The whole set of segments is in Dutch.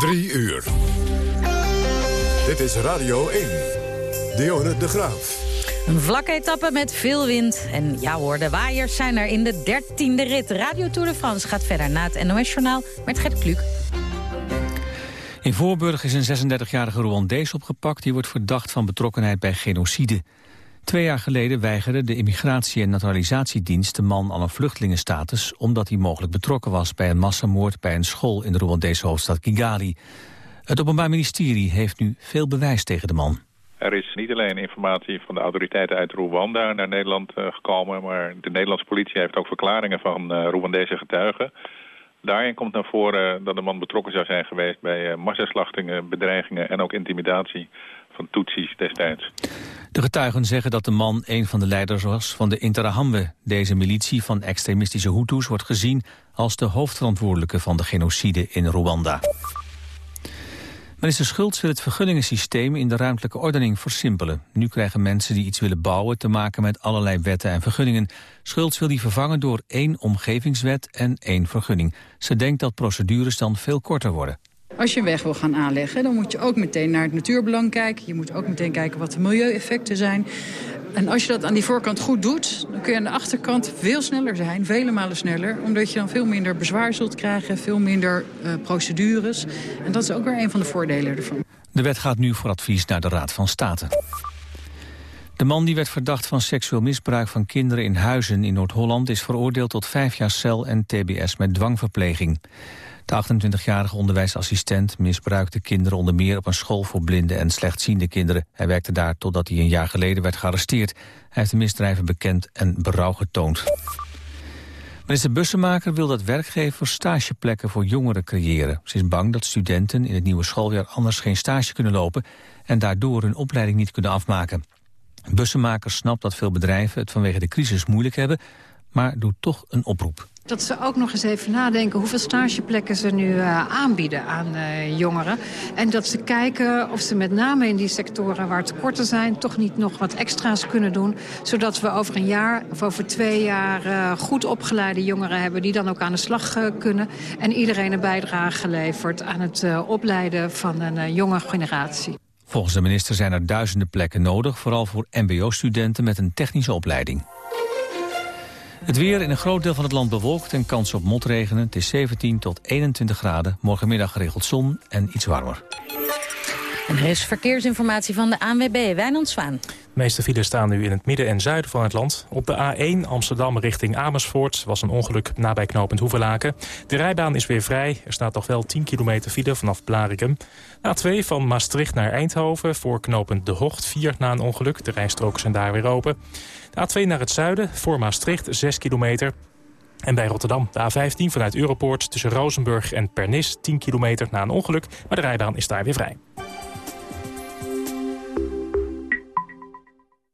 Drie uur. Dit is Radio 1. Dionne de Graaf. Een vlakke etappe met veel wind. En ja hoor, de waaiers zijn er in de dertiende rit. Radio Tour de France gaat verder na het NOS-journaal met Gert Kluk. In Voorburg is een 36-jarige Rwandees opgepakt... die wordt verdacht van betrokkenheid bij genocide. Twee jaar geleden weigerde de Immigratie- en Naturalisatiedienst... de man al een vluchtelingenstatus... omdat hij mogelijk betrokken was bij een massamoord... bij een school in de Rwandese hoofdstad Kigali. Het Openbaar Ministerie heeft nu veel bewijs tegen de man. Er is niet alleen informatie van de autoriteiten uit Rwanda naar Nederland uh, gekomen... maar de Nederlandse politie heeft ook verklaringen van uh, Rwandese getuigen... Daarin komt naar voren dat de man betrokken zou zijn geweest bij massaslachtingen, bedreigingen en ook intimidatie destijds. De getuigen zeggen dat de man een van de leiders was van de Interahamwe. Deze militie van extremistische Hutus wordt gezien als de hoofdverantwoordelijke van de genocide in Rwanda. Minister Schultz wil het vergunningensysteem in de ruimtelijke ordening versimpelen. Nu krijgen mensen die iets willen bouwen te maken met allerlei wetten en vergunningen. Schultz wil die vervangen door één omgevingswet en één vergunning. Ze denkt dat procedures dan veel korter worden. Als je een weg wil gaan aanleggen, dan moet je ook meteen naar het natuurbelang kijken. Je moet ook meteen kijken wat de milieueffecten zijn. En als je dat aan die voorkant goed doet, dan kun je aan de achterkant veel sneller zijn. Vele malen sneller. Omdat je dan veel minder bezwaar zult krijgen, veel minder uh, procedures. En dat is ook weer een van de voordelen ervan. De wet gaat nu voor advies naar de Raad van State. De man die werd verdacht van seksueel misbruik van kinderen in huizen in Noord-Holland... is veroordeeld tot vijf jaar cel en tbs met dwangverpleging. De 28-jarige onderwijsassistent misbruikte kinderen onder meer op een school voor blinde en slechtziende kinderen. Hij werkte daar totdat hij een jaar geleden werd gearresteerd. Hij heeft de misdrijven bekend en berouw getoond. Minister Bussemaker wil dat werkgevers stageplekken voor jongeren creëren. Ze is bang dat studenten in het nieuwe schooljaar anders geen stage kunnen lopen... en daardoor hun opleiding niet kunnen afmaken. Bussemaker snapt dat veel bedrijven het vanwege de crisis moeilijk hebben... maar doet toch een oproep. Dat ze ook nog eens even nadenken hoeveel stageplekken ze nu uh, aanbieden aan uh, jongeren. En dat ze kijken of ze met name in die sectoren waar tekorten zijn... toch niet nog wat extra's kunnen doen. Zodat we over een jaar of over twee jaar uh, goed opgeleide jongeren hebben... die dan ook aan de slag kunnen. En iedereen een bijdrage levert aan het opleiden van een jonge generatie. Volgens de minister zijn er duizenden plekken nodig... vooral voor mbo-studenten met een technische opleiding. Het weer in een groot deel van het land bewolkt en kans op motregenen. Het is 17 tot 21 graden. Morgenmiddag geregeld zon en iets warmer. En er is verkeersinformatie van de ANWB, Wijnand Zwaan. De meeste files staan nu in het midden en zuiden van het land. Op de A1 Amsterdam richting Amersfoort was een ongeluk nabij knooppunt Hoevelaken. De rijbaan is weer vrij. Er staat nog wel 10 kilometer file vanaf Blarikum. A2 van Maastricht naar Eindhoven voor knooppunt De Hocht 4 na een ongeluk. De rijstroken zijn daar weer open. De A2 naar het zuiden, voor Maastricht, 6 kilometer. En bij Rotterdam, de A15 vanuit Europoort tussen Rozenburg en Pernis... 10 kilometer na een ongeluk, maar de rijbaan is daar weer vrij.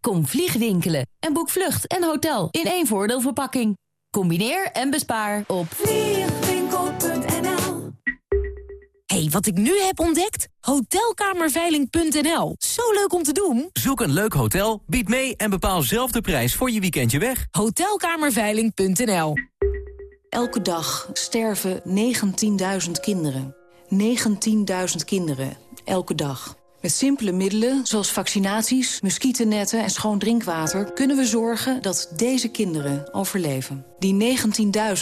Kom vliegwinkelen en boek vlucht en hotel in één voordeelverpakking. Combineer en bespaar op vliegwinkel.nl hey, wat ik nu heb ontdekt? Hotelkamerveiling.nl. Zo leuk om te doen. Zoek een leuk hotel, bied mee en bepaal zelf de prijs voor je weekendje weg. Hotelkamerveiling.nl. Elke dag sterven 19.000 kinderen. 19.000 kinderen, elke dag. Met simpele middelen, zoals vaccinaties, muggennetten en schoon drinkwater... kunnen we zorgen dat deze kinderen overleven. Die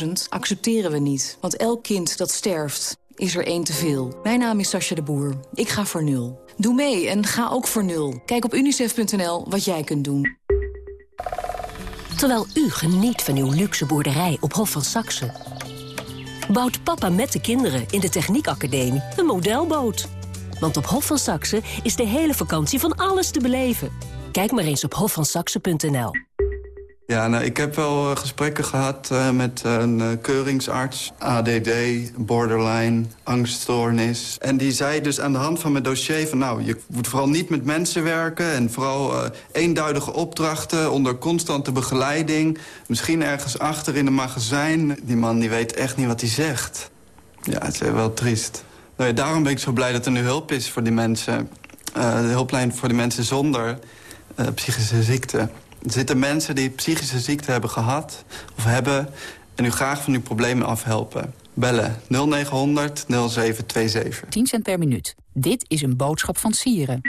19.000 accepteren we niet, want elk kind dat sterft is er één te veel. Mijn naam is Sascha de Boer. Ik ga voor nul. Doe mee en ga ook voor nul. Kijk op unicef.nl wat jij kunt doen. Terwijl u geniet van uw luxe boerderij op Hof van Saxe... bouwt papa met de kinderen in de Techniekacademie een modelboot. Want op Hof van Saxe is de hele vakantie van alles te beleven. Kijk maar eens op hofvansaxe.nl. Ja, nou, ik heb wel uh, gesprekken gehad uh, met een uh, keuringsarts. ADD, borderline, angststoornis. En die zei dus aan de hand van mijn dossier van... nou, je moet vooral niet met mensen werken... en vooral eenduidige opdrachten onder constante begeleiding. Misschien ergens achter in een magazijn. Die man die weet echt niet wat hij zegt. Ja, het is wel triest. Nou, ja, daarom ben ik zo blij dat er nu hulp is voor die mensen. de hulplijn voor de mensen zonder psychische ziekte. Er zitten mensen die psychische ziekte hebben gehad of hebben... en u graag van uw problemen afhelpen. Bellen 0900 0727. 10 cent per minuut. Dit is een boodschap van Sieren.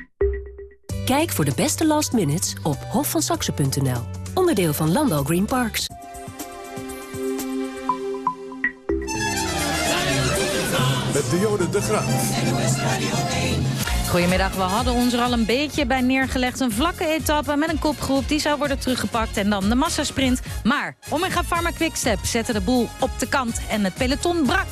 Kijk voor de beste last minutes op hofvansaxen.nl. Onderdeel van Landal Green Parks. Met Dionne de Graaf. Goedemiddag, we hadden ons er al een beetje bij neergelegd. Een vlakke etappe met een kopgroep, die zou worden teruggepakt. En dan de massasprint. Maar Omega Pharma Quickstep zette de boel op de kant en het peloton brak.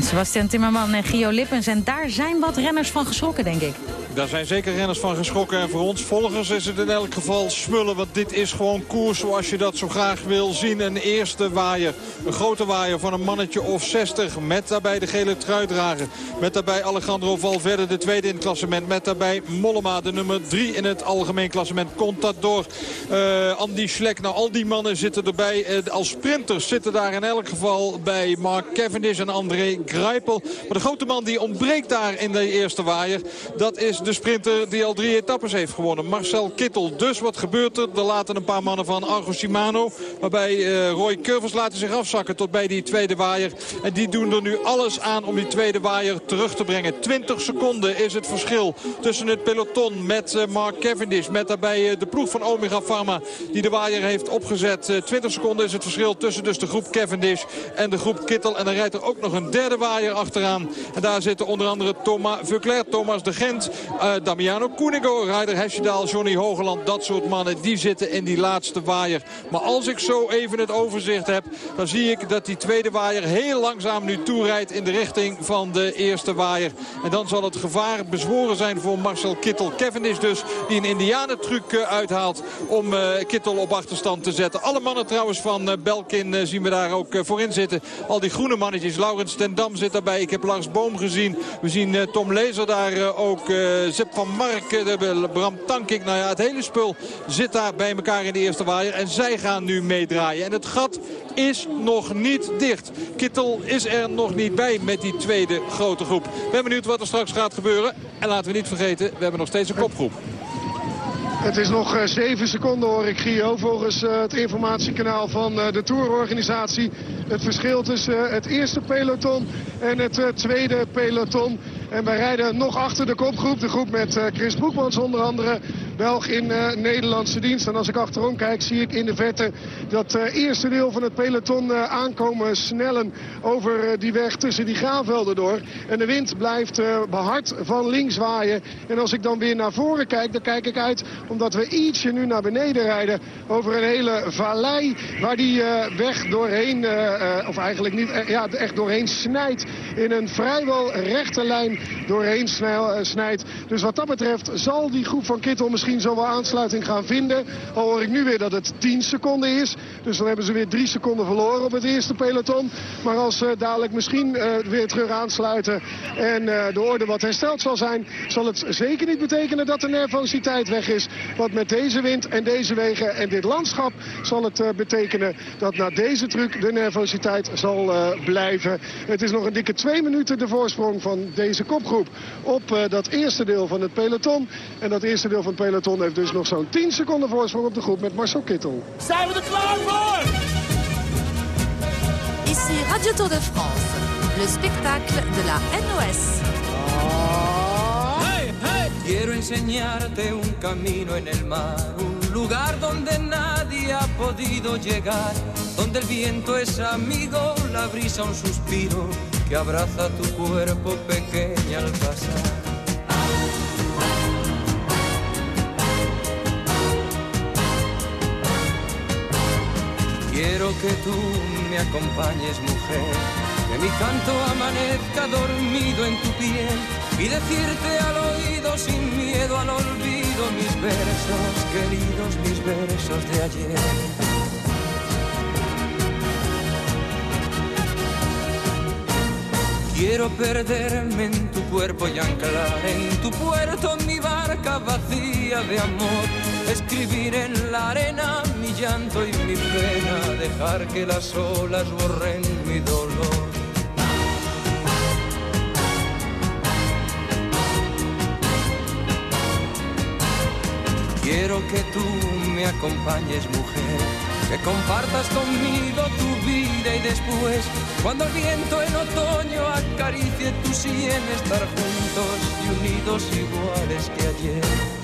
Sebastian Timmerman en Gio Lippens. En daar zijn wat renners van geschrokken, denk ik. Daar zijn zeker renners van geschrokken. En voor ons volgers is het in elk geval smullen. Want dit is gewoon koers zoals je dat zo graag wil zien. Een eerste waaier. Een grote waaier van een mannetje of 60. Met daarbij de gele truidrager. Met daarbij Alejandro Valverde de tweede in het klassement. Met daarbij Mollema de nummer 3 in het algemeen klassement. Contador, uh, Andy Schleck. Nou al die mannen zitten erbij. Uh, als sprinters zitten daar in elk geval bij Mark Cavendish en André Greipel. Maar de grote man die ontbreekt daar in de eerste waaier. Dat is de sprinter die al drie etappes heeft gewonnen. Marcel Kittel. Dus wat gebeurt er? Er laten een paar mannen van Argo Shimano. Waarbij uh, Roy Curvers laten zich afzakken tot bij die tweede waaier. En die doen er nu alles aan om die tweede waaier terug te brengen. 20 seconden is het verschil tussen het peloton met uh, Mark Cavendish. Met daarbij uh, de ploeg van Omega Pharma die de waaier heeft opgezet. 20 seconden is het verschil tussen dus de groep Cavendish en de groep Kittel. En dan rijdt er ook nog een derde waaier achteraan. En daar zitten onder andere Thomas Vuclair, Thomas de Gent, uh, Damiano Koenigo, Ryder Hesjedaal, Johnny Hogeland. Dat soort mannen, die zitten in die laatste waaier. Maar als ik zo even het overzicht heb, dan zie ik dat die tweede waaier heel langzaam nu toerijdt in de richting van de eerste waaier. En dan zal het gevaar bezworen zijn voor Marcel Kittel. Kevin is dus die een indianentruc uh, uithaalt om uh, Kittel op achterstand te zetten. Alle mannen trouwens van Belkin zien we daar ook voorin zitten. Al die groene mannetjes. Laurens ten Dam zit daarbij. Ik heb Lars Boom gezien. We zien Tom Lezer daar ook. Zip van Mark, de Bram Tankink. Nou ja, het hele spul zit daar bij elkaar in de eerste waaier. En zij gaan nu meedraaien. En het gat is nog niet dicht. Kittel is er nog niet bij met die tweede grote groep. Ben benieuwd wat er straks gaat gebeuren. En laten we niet vergeten, we hebben nog steeds een kopgroep. Het is nog uh, 7 seconden hoor ik Gio volgens uh, het informatiekanaal van de tourorganisatie. Het verschil tussen het eerste peloton en het tweede peloton. En wij rijden nog achter de kopgroep. De groep met Chris Broekmans onder andere. Belg in uh, Nederlandse dienst. En als ik achterom kijk zie ik in de verte dat uh, eerste deel van het peloton uh, aankomen snellen over die weg tussen die graanvelden door. En de wind blijft behard van links waaien. En als ik dan weer naar voren kijk, dan kijk ik uit omdat we ietsje nu naar beneden rijden over een hele vallei waar die weg doorheen, of eigenlijk niet, ja, echt doorheen snijdt. In een vrijwel rechte lijn doorheen snijdt. Dus wat dat betreft zal die groep van Kittel misschien zo wel aansluiting gaan vinden. Al hoor ik nu weer dat het 10 seconden is. Dus dan hebben ze weer 3 seconden verloren op het eerste peloton. Maar als ze dadelijk misschien uh, weer terug aansluiten en uh, de orde wat hersteld zal zijn... zal het zeker niet betekenen dat de nervositeit weg is. Want met deze wind en deze wegen en dit landschap zal het uh, betekenen... dat na deze truc de nervositeit zal blijven. Het is nog een dikke twee minuten de voorsprong van deze kopgroep... op dat eerste deel van het peloton. En dat eerste deel van het peloton heeft dus nog zo'n 10 seconden voorsprong op de groep met Marcel Kittel. Zijn we er klaar voor? Ici Radio Tour de France, le spectacle de la NOS. Oh. Hey, hey. Quiero enseñarte un camino en el mar, un lugar donde nadie ha podido llegar, donde el viento es amigo, la brisa un suspiro que abraza tu cuerpo pequeña al pasar. Quiero que tú me acompañes, mujer, que mi canto amanezca dormido en tu piel y decirte al oído sin miedo al olvido mis versos, queridos, mis versos de ayer. Quiero perderme en tu cuerpo y anclar en tu puerto mi barca vacía de amor. Escribir en la arena mi llanto y mi pena, dejar que las olas borren mi dolor. Quiero que tú me acompañes, mujer, que compartas conmigo tu vida y después, cuando el viento en otoño acaricie tu sien, estar juntos y unidos iguales que ayer.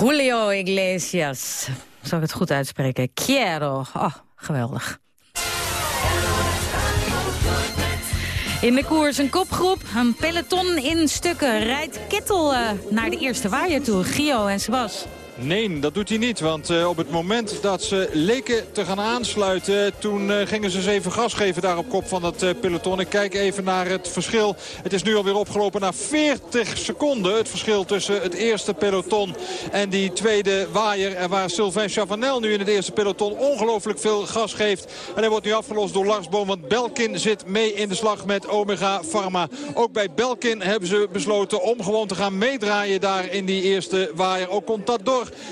Julio Iglesias. Zal ik het goed uitspreken? Quiero. Oh, geweldig. In de koers een kopgroep, een peloton in stukken. Rijdt Kittel uh, naar de eerste waaier toe, Gio en Sebas. Nee, dat doet hij niet. Want uh, op het moment dat ze leken te gaan aansluiten... toen uh, gingen ze eens even gas geven daar op kop van dat uh, peloton. Ik kijk even naar het verschil. Het is nu alweer opgelopen naar 40 seconden. Het verschil tussen het eerste peloton en die tweede waaier. En waar Sylvain Chavanel nu in het eerste peloton ongelooflijk veel gas geeft. En hij wordt nu afgelost door Lars Boom. Want Belkin zit mee in de slag met Omega Pharma. Ook bij Belkin hebben ze besloten om gewoon te gaan meedraaien daar in die eerste waaier. Ook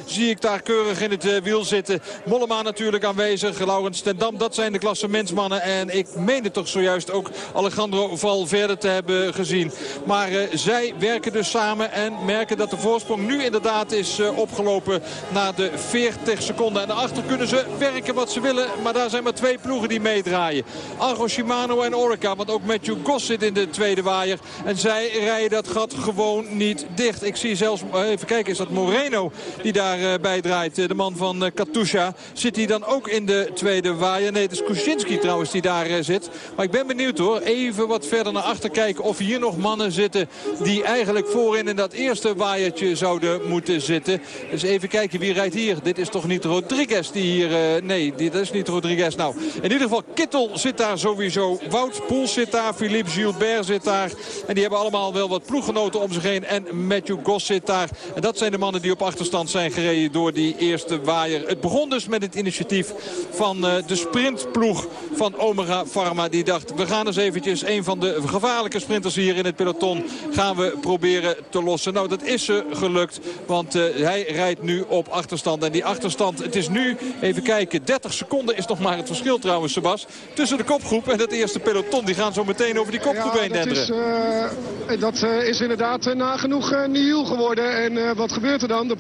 Zie ik daar keurig in het uh, wiel zitten. Mollema natuurlijk aanwezig. Laurens ten Dam, dat zijn de klassementsmannen. En ik meende toch zojuist ook Alejandro Valverde te hebben gezien. Maar uh, zij werken dus samen en merken dat de voorsprong nu inderdaad is uh, opgelopen naar de 40 seconden. En daarachter kunnen ze werken wat ze willen. Maar daar zijn maar twee ploegen die meedraaien. Argo Shimano en Orica. Want ook Matthew Goss zit in de tweede waaier. En zij rijden dat gat gewoon niet dicht. Ik zie zelfs, even kijken, is dat Moreno die daarbij draait. De man van Katusha. Zit hij dan ook in de tweede waaier? Nee, het is Kuczynski trouwens die daar zit. Maar ik ben benieuwd hoor. Even wat verder naar achter kijken of hier nog mannen zitten... die eigenlijk voorin in dat eerste waaiertje zouden moeten zitten. Dus even kijken wie rijdt hier. Dit is toch niet Rodriguez die hier... Nee, dit is niet Rodriguez. Nou, in ieder geval Kittel zit daar sowieso. Wout Poels zit daar. Philippe Gilbert zit daar. En die hebben allemaal wel wat ploeggenoten om zich heen. En Matthew Goss zit daar. En dat zijn de mannen die op achterstand zijn gereden door die eerste waaier. Het begon dus met het initiatief van uh, de sprintploeg van Omega Pharma. Die dacht, we gaan eens eventjes een van de gevaarlijke sprinters hier in het peloton gaan we proberen te lossen. Nou, dat is ze gelukt, want uh, hij rijdt nu op achterstand. En die achterstand, het is nu, even kijken, 30 seconden is nog maar het verschil trouwens, Sebas. Tussen de kopgroep en het eerste peloton. Die gaan zo meteen over die kopgroep ja, heen dat denderen. Is, uh, dat uh, is inderdaad nagenoeg uh, nieuw geworden. En wat gebeurt er dan? De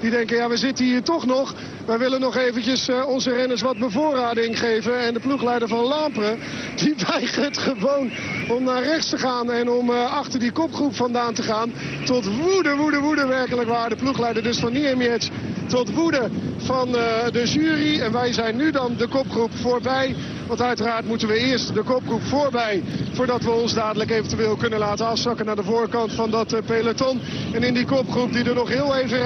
die denken, ja, we zitten hier toch nog. Wij willen nog eventjes uh, onze renners wat bevoorrading geven. En de ploegleider van Lampre, die weigert gewoon om naar rechts te gaan. En om uh, achter die kopgroep vandaan te gaan. Tot woede, woede, woede werkelijk waar. De ploegleider dus van Niemiec. Tot woede van uh, de jury. En wij zijn nu dan de kopgroep voorbij. Want uiteraard moeten we eerst de kopgroep voorbij. Voordat we ons dadelijk eventueel kunnen laten afzakken naar de voorkant van dat peloton. En in die kopgroep die er nog heel even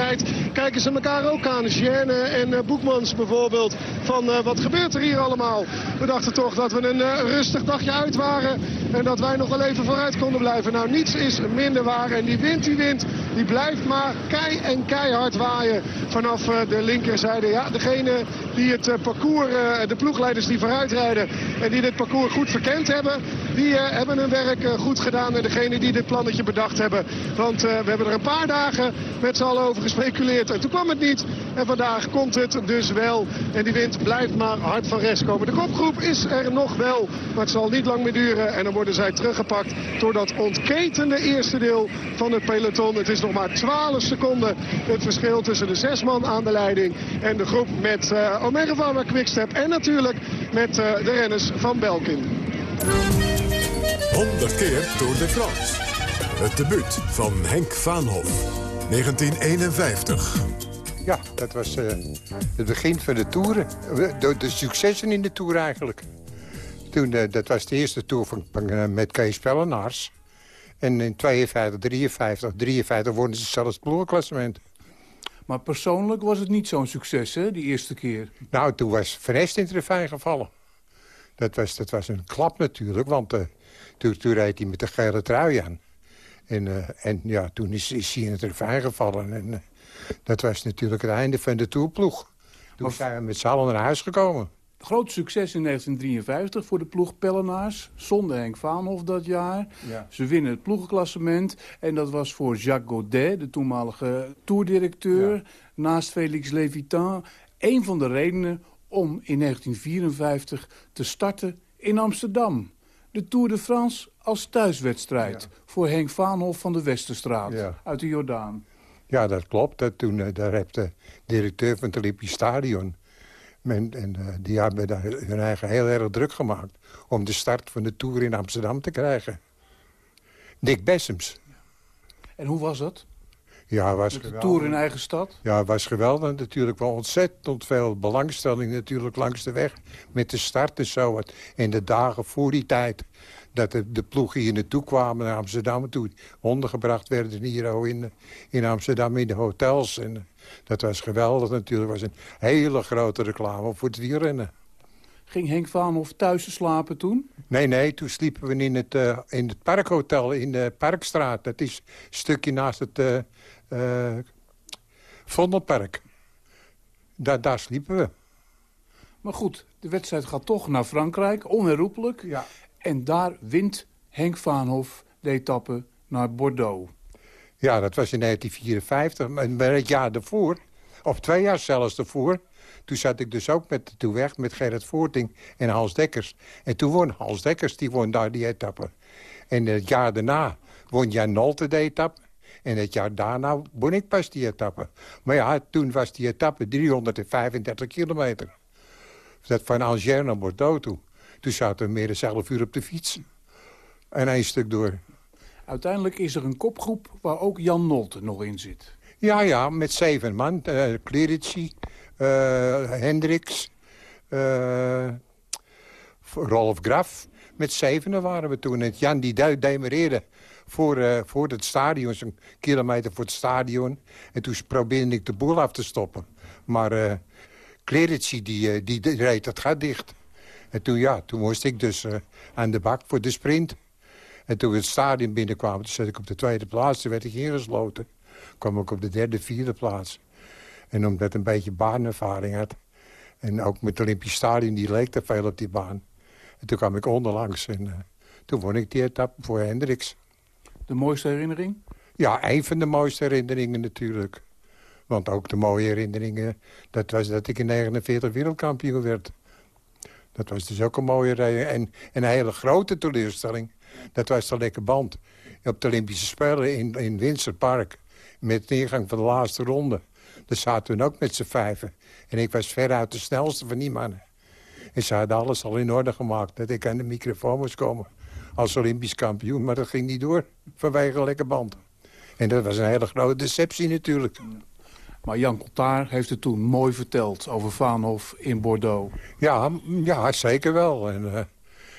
kijken ze elkaar ook aan. Gienne en uh, Boekmans bijvoorbeeld. Van uh, wat gebeurt er hier allemaal? We dachten toch dat we een uh, rustig dagje uit waren. En dat wij nog wel even vooruit konden blijven. Nou, niets is minder waar. En die wind, die wind, die blijft maar kei en keihard waaien. Vanaf de linkerzijde. Ja, degene die het parcours, de ploegleiders die vooruit rijden. En die dit parcours goed verkend hebben. Die hebben hun werk goed gedaan. En degene die dit plannetje bedacht hebben. Want we hebben er een paar dagen met z'n allen over gespeculeerd. En toen kwam het niet. En vandaag komt het dus wel. En die wind blijft maar hard van rechts komen. De kopgroep is er nog wel. Maar het zal niet lang meer duren. En dan worden zij teruggepakt door dat ontketende eerste deel van het peloton. Het is nog maar 12 seconden het verschil tussen de zes man aan de leiding. En de groep met uh, Omega Pharma Quickstep. En natuurlijk met de renners van Belkin. 100 keer Tour de France. Het debuut van Henk Vaanhoff. 1951. Ja, dat was uh, het begin van de toeren. De, de, successen in de tour eigenlijk. Toen, uh, dat was de eerste tour van, van uh, met Kees Pellenaars. En in 52, 53, 53 wonnen ze zelfs het ploegklassement. Maar persoonlijk was het niet zo'n succes, hè, die eerste keer? Nou, toen was Verest in het gevallen. Dat was, dat was een klap natuurlijk, want toen, toen reed hij met de gele trui aan. En, uh, en ja, toen is, is hij in het ravijn gevallen. En uh, dat was natuurlijk het einde van de toerploeg. Toen maar, zijn we met z'n allen naar huis gekomen. Groot succes in 1953 voor de ploeg Pellenaars. Zonder Henk Vaanhoff dat jaar. Ja. Ze winnen het ploegenklassement. En dat was voor Jacques Godet, de toenmalige toerdirecteur... Ja. naast Felix Levitan, een van de redenen om in 1954 te starten in Amsterdam. De Tour de France als thuiswedstrijd ja. voor Henk Vaanhoff van de Westerstraat ja. uit de Jordaan. Ja, dat klopt. Dat toen, uh, daar heeft de directeur van het Olympisch Stadion... Men, en uh, die hebben daar hun eigen heel erg druk gemaakt... om de start van de Tour in Amsterdam te krijgen. Dick Bessems. En hoe was dat? Ja, was Met de geweldig. Tour in eigen stad? Ja, het was geweldig. Natuurlijk wel ontzettend veel belangstelling natuurlijk langs de weg. Met de start en zo. In de dagen voor die tijd dat de, de ploegen hier naartoe kwamen naar Amsterdam. Toen ondergebracht werden hier in, in Amsterdam in de hotels. En dat was geweldig natuurlijk. Was een hele grote reclame voor het wielrennen. Ging Henk Vaanhoff thuis slapen toen? Nee, nee, toen sliepen we in het, uh, in het parkhotel in de Parkstraat. Dat is een stukje naast het uh, uh, Vondelpark. Da daar sliepen we. Maar goed, de wedstrijd gaat toch naar Frankrijk, onherroepelijk. Ja. En daar wint Henk Vaanhoff de etappe naar Bordeaux. Ja, dat was in 1954. Maar het jaar daarvoor, of twee jaar zelfs daarvoor... toen zat ik dus ook met, toen weg met Gerrit Voorting en Hans Dekkers. En toen won Hans Dekkers, die won daar die etappe. En het jaar daarna won Jan Nolte de etappe. En het jaar daarna won ik pas die etappe. Maar ja, toen was die etappe 335 kilometer. Dat van Angers naar Bordeaux toe. Toen zaten we meer dan 11 uur op de fiets. En één stuk door. Uiteindelijk is er een kopgroep waar ook Jan Nolte nog in zit. Ja, ja, met zeven man. Uh, Clerici, uh, Hendricks, uh, Rolf Graf. Met zevenen waren we toen. En Jan die demereerde voor, uh, voor het stadion, zo'n kilometer voor het stadion. En toen probeerde ik de boel af te stoppen. Maar uh, die, die, die reed het gat dicht. En toen, ja, toen moest ik dus aan de bak voor de sprint. En toen we het stadion binnenkwamen, toen zat ik op de tweede plaats. Toen werd ik ingesloten. kwam ik op de derde, vierde plaats. En omdat ik een beetje baanervaring had... en ook met het Olympisch Stadion, die leek te veel op die baan. En toen kwam ik onderlangs en toen won ik die etappe voor Hendricks. De mooiste herinnering? Ja, een van de mooiste herinneringen natuurlijk. Want ook de mooie herinneringen, dat was dat ik in 49 wereldkampioen werd. Dat was dus ook een mooie rij. En, en een hele grote teleurstelling. Dat was de lekke band. Op de Olympische Spelen in, in Windsor Park. Met de ingang van de laatste ronde. Daar zaten we ook met z'n vijven. En ik was veruit de snelste van die mannen. En ze hadden alles al in orde gemaakt. Dat ik aan de microfoon moest komen. Als Olympisch kampioen. Maar dat ging niet door. Vanwege een lekke band. En dat was een hele grote deceptie natuurlijk. Maar Jan Coltaar heeft het toen mooi verteld over Vaanhof in Bordeaux. Ja, ja zeker wel. En, uh,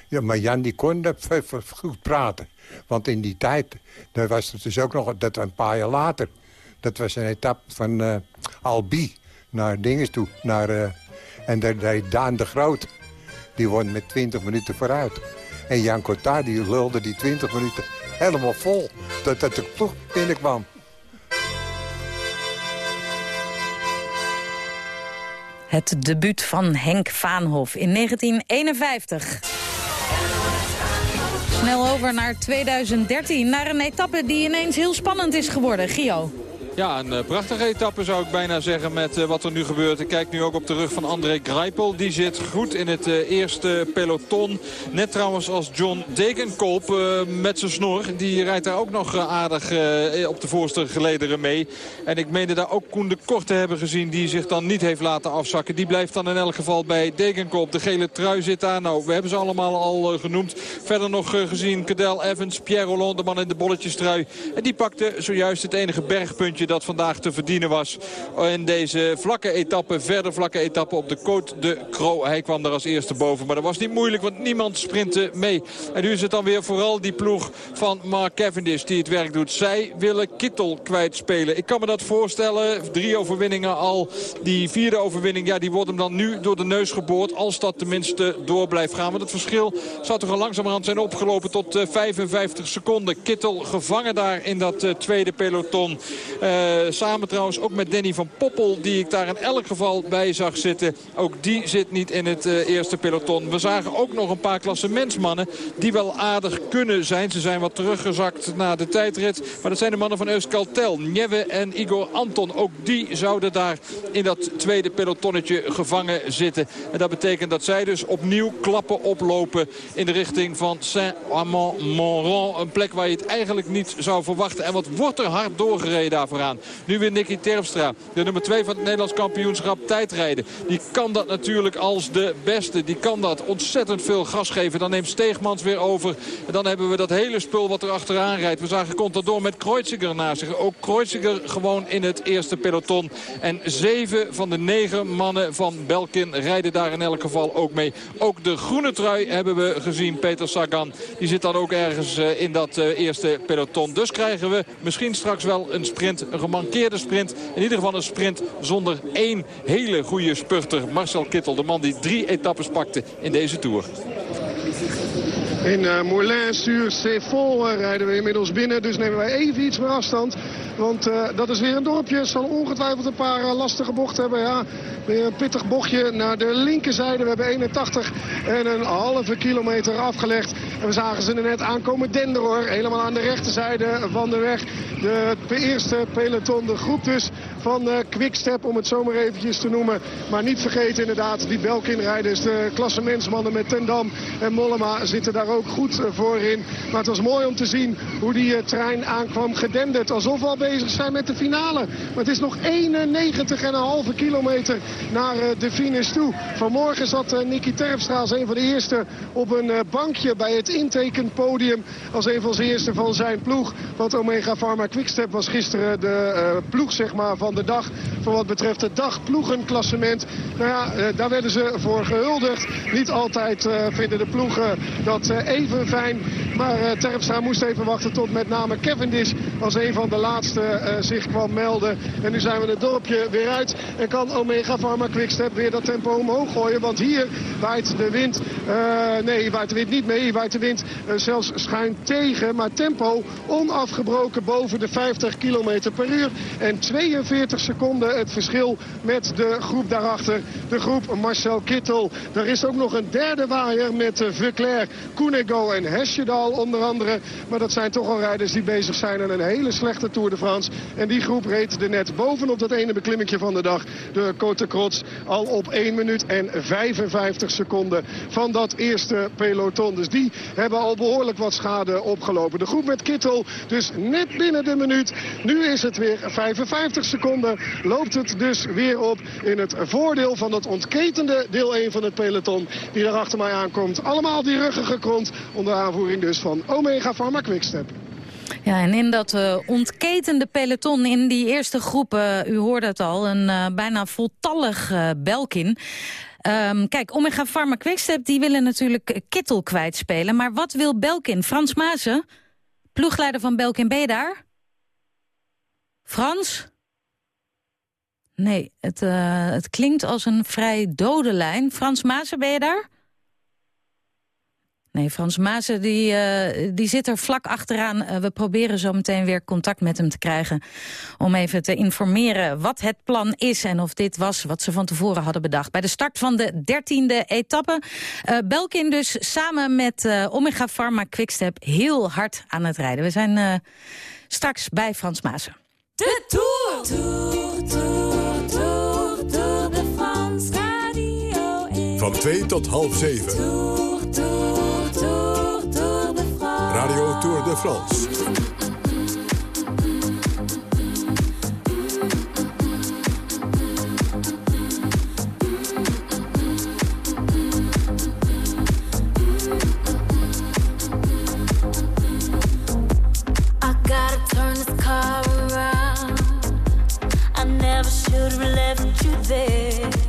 ja, maar Jan die kon dat goed praten. Want in die tijd, dat was het dus ook nog dat een paar jaar later... Dat was een etappe van uh, Albi naar Dinges toe. Naar, uh, en daar reed Daan de Groot. Die won met 20 minuten vooruit. En Jan Cotard die lulde die 20 minuten helemaal vol. Totdat de ploeg binnenkwam. Het debuut van Henk Vaanhof in 1951. Snel over naar 2013, naar een etappe die ineens heel spannend is geworden. Gio. Ja, een eh, prachtige etappe zou ik bijna zeggen met uh, wat er nu gebeurt. Ik kijk nu ook op de rug van André Greipel. Die zit goed in het uh, eerste peloton. Net trouwens als John Degenkolb met zijn snor. Die rijdt daar ook nog aardig op de voorste gelederen mee. En ik meende daar ook Koen de Kort te hebben gezien. Die zich dan niet heeft laten afzakken. Die blijft dan in elk geval bij Degenkolb. De gele trui zit daar. Nou, we hebben ze allemaal al genoemd. Verder nog gezien Cadel Evans, Pierre Roland, de man in de bolletjestrui. En die pakte zojuist het enige bergpuntje dat vandaag te verdienen was. In deze vlakke etappe, verder vlakke etappe op de Côte de Cro. Hij kwam er als eerste boven, maar dat was niet moeilijk, want niemand sprintte mee. En nu is het dan weer vooral die ploeg van Mark Cavendish die het werk doet. Zij willen Kittel kwijtspelen. Ik kan me dat voorstellen. Drie overwinningen al. Die vierde overwinning, ja, die wordt hem dan nu door de neus geboord. Als dat tenminste door blijft gaan. Want het verschil zou toch al langzamerhand zijn opgelopen tot 55 eh, seconden. Kittel gevangen daar in dat uh, tweede peloton. Eh, samen trouwens ook met Danny van Poppel, die ik daar in elk geval bij zag zitten. Ook die zit niet in het uh, eerste peloton. We zagen ook nog een paar klassementsmannen die wel aardig kunnen zijn. Ze zijn wat teruggezakt na de tijdrit. Maar dat zijn de mannen van Euskaltel. Nieve en Igor Anton. Ook die zouden daar in dat tweede pelotonnetje gevangen zitten. En dat betekent dat zij dus opnieuw klappen oplopen in de richting van Saint-Amand-Montrand. Een plek waar je het eigenlijk niet zou verwachten. En wat wordt er hard doorgereden daar Nu weer Nicky Terpstra, de nummer 2 van het Nederlands kampioenschap tijdrijden. Die kan dat natuurlijk als de beste. Die kan dat ontzettend veel gas geven. Dan neemt Steegmans weer over. En dan hebben we dat hele spul wat er achteraan rijdt. We zagen Contador met Kreuziger naast zich. Ook Kreuziger gewoon in het eerste peloton. En zeven van de negen mannen van Belkin rijden daar in elk geval ook mee. Ook de groene trui hebben we gezien, Peter Sagan. Die zit dan ook ergens eh, in dat eh, eerste peloton. Dus krijgen we misschien straks wel een sprint, een gemankeerde sprint. In ieder geval een sprint zonder één hele goede spurter. Marcel Kittel, de man die drie etappes pakte in deze Tour. In uh, Moulin-sur-Céfon uh, rijden we inmiddels binnen. Dus nemen wij even iets meer afstand. Want uh, dat is weer een dorpje. Zal ongetwijfeld een paar lastige bochten hebben. Ja, weer een pittig bochtje naar de linkerzijde. We hebben 81 en een halve kilometer afgelegd. En we zagen ze er net aankomen dender hoor. Helemaal aan de rechterzijde van de weg. De eerste peloton, de groep dus van uh, Quickstep, om het zomaar eventjes te noemen. Maar niet vergeten inderdaad, die Belkin-rijders, de klassementsmannen met Tendam en Mollema zitten daar ook goed voor in. Maar het was mooi om te zien hoe die uh, trein aankwam gedenderd. Alsof we al bezig zijn met de finale. Maar het is nog 91,5 kilometer naar de finish toe. Vanmorgen zat Nicky Terpstra als een van de eerste op een bankje bij het intekenpodium. Als een van de eerste van zijn ploeg. Want Omega Pharma Quickstep was gisteren de ploeg zeg maar, van de dag. Voor wat betreft het dagploegenklassement. Nou ja, eh, daar werden ze voor gehuldigd. Niet altijd uh, vinden de ploegen dat uh, even fijn. Maar Terpstra moest even wachten tot met name Cavendish als een van de laatste zich kwam melden. En nu zijn we het dorpje weer uit. En kan Omega Pharma Quickstep weer dat tempo omhoog gooien. Want hier waait de wind... nee, waait de wind niet mee. Waait de wind zelfs schuin tegen. Maar tempo onafgebroken boven de 50 km per uur. En 42 40 seconden het verschil met de groep daarachter. De groep Marcel Kittel. Er is ook nog een derde waaier met Veuclair, Cunego en Hesjedal onder andere. Maar dat zijn toch al rijders die bezig zijn aan een hele slechte Tour de France. En die groep reed er net bovenop dat ene beklimmetje van de dag. De Côte Crots al op 1 minuut en 55 seconden van dat eerste peloton. Dus die hebben al behoorlijk wat schade opgelopen. De groep met Kittel dus net binnen de minuut. Nu is het weer 55 seconden loopt het dus weer op in het voordeel van het ontketende deel 1 van het peloton die er achter mij aankomt. Allemaal die ruggen gekrond onder aanvoering dus van Omega Pharma Quickstep. Ja, en in dat uh, ontketende peloton, in die eerste groep, uh, u hoorde het al, een uh, bijna voltallig Belkin. Um, kijk, Omega Pharma Quickstep, die willen natuurlijk Kittel kwijtspelen. Maar wat wil Belkin? Frans Mazen, ploegleider van Belkin, ben daar? Frans? Nee, het, uh, het klinkt als een vrij dode lijn. Frans Maassen, ben je daar? Nee, Frans Maassen die, uh, die zit er vlak achteraan. Uh, we proberen zo meteen weer contact met hem te krijgen... om even te informeren wat het plan is... en of dit was wat ze van tevoren hadden bedacht. Bij de start van de dertiende etappe. Uh, Belkin dus samen met Omega Pharma Quickstep heel hard aan het rijden. We zijn straks bij Frans Maassen. De Tour, Tour, Van 2 tot half 7. Tour, Tour, Tour, Tour de France. Radio Tour de France. I gotta turn this car around. I never should have left you there.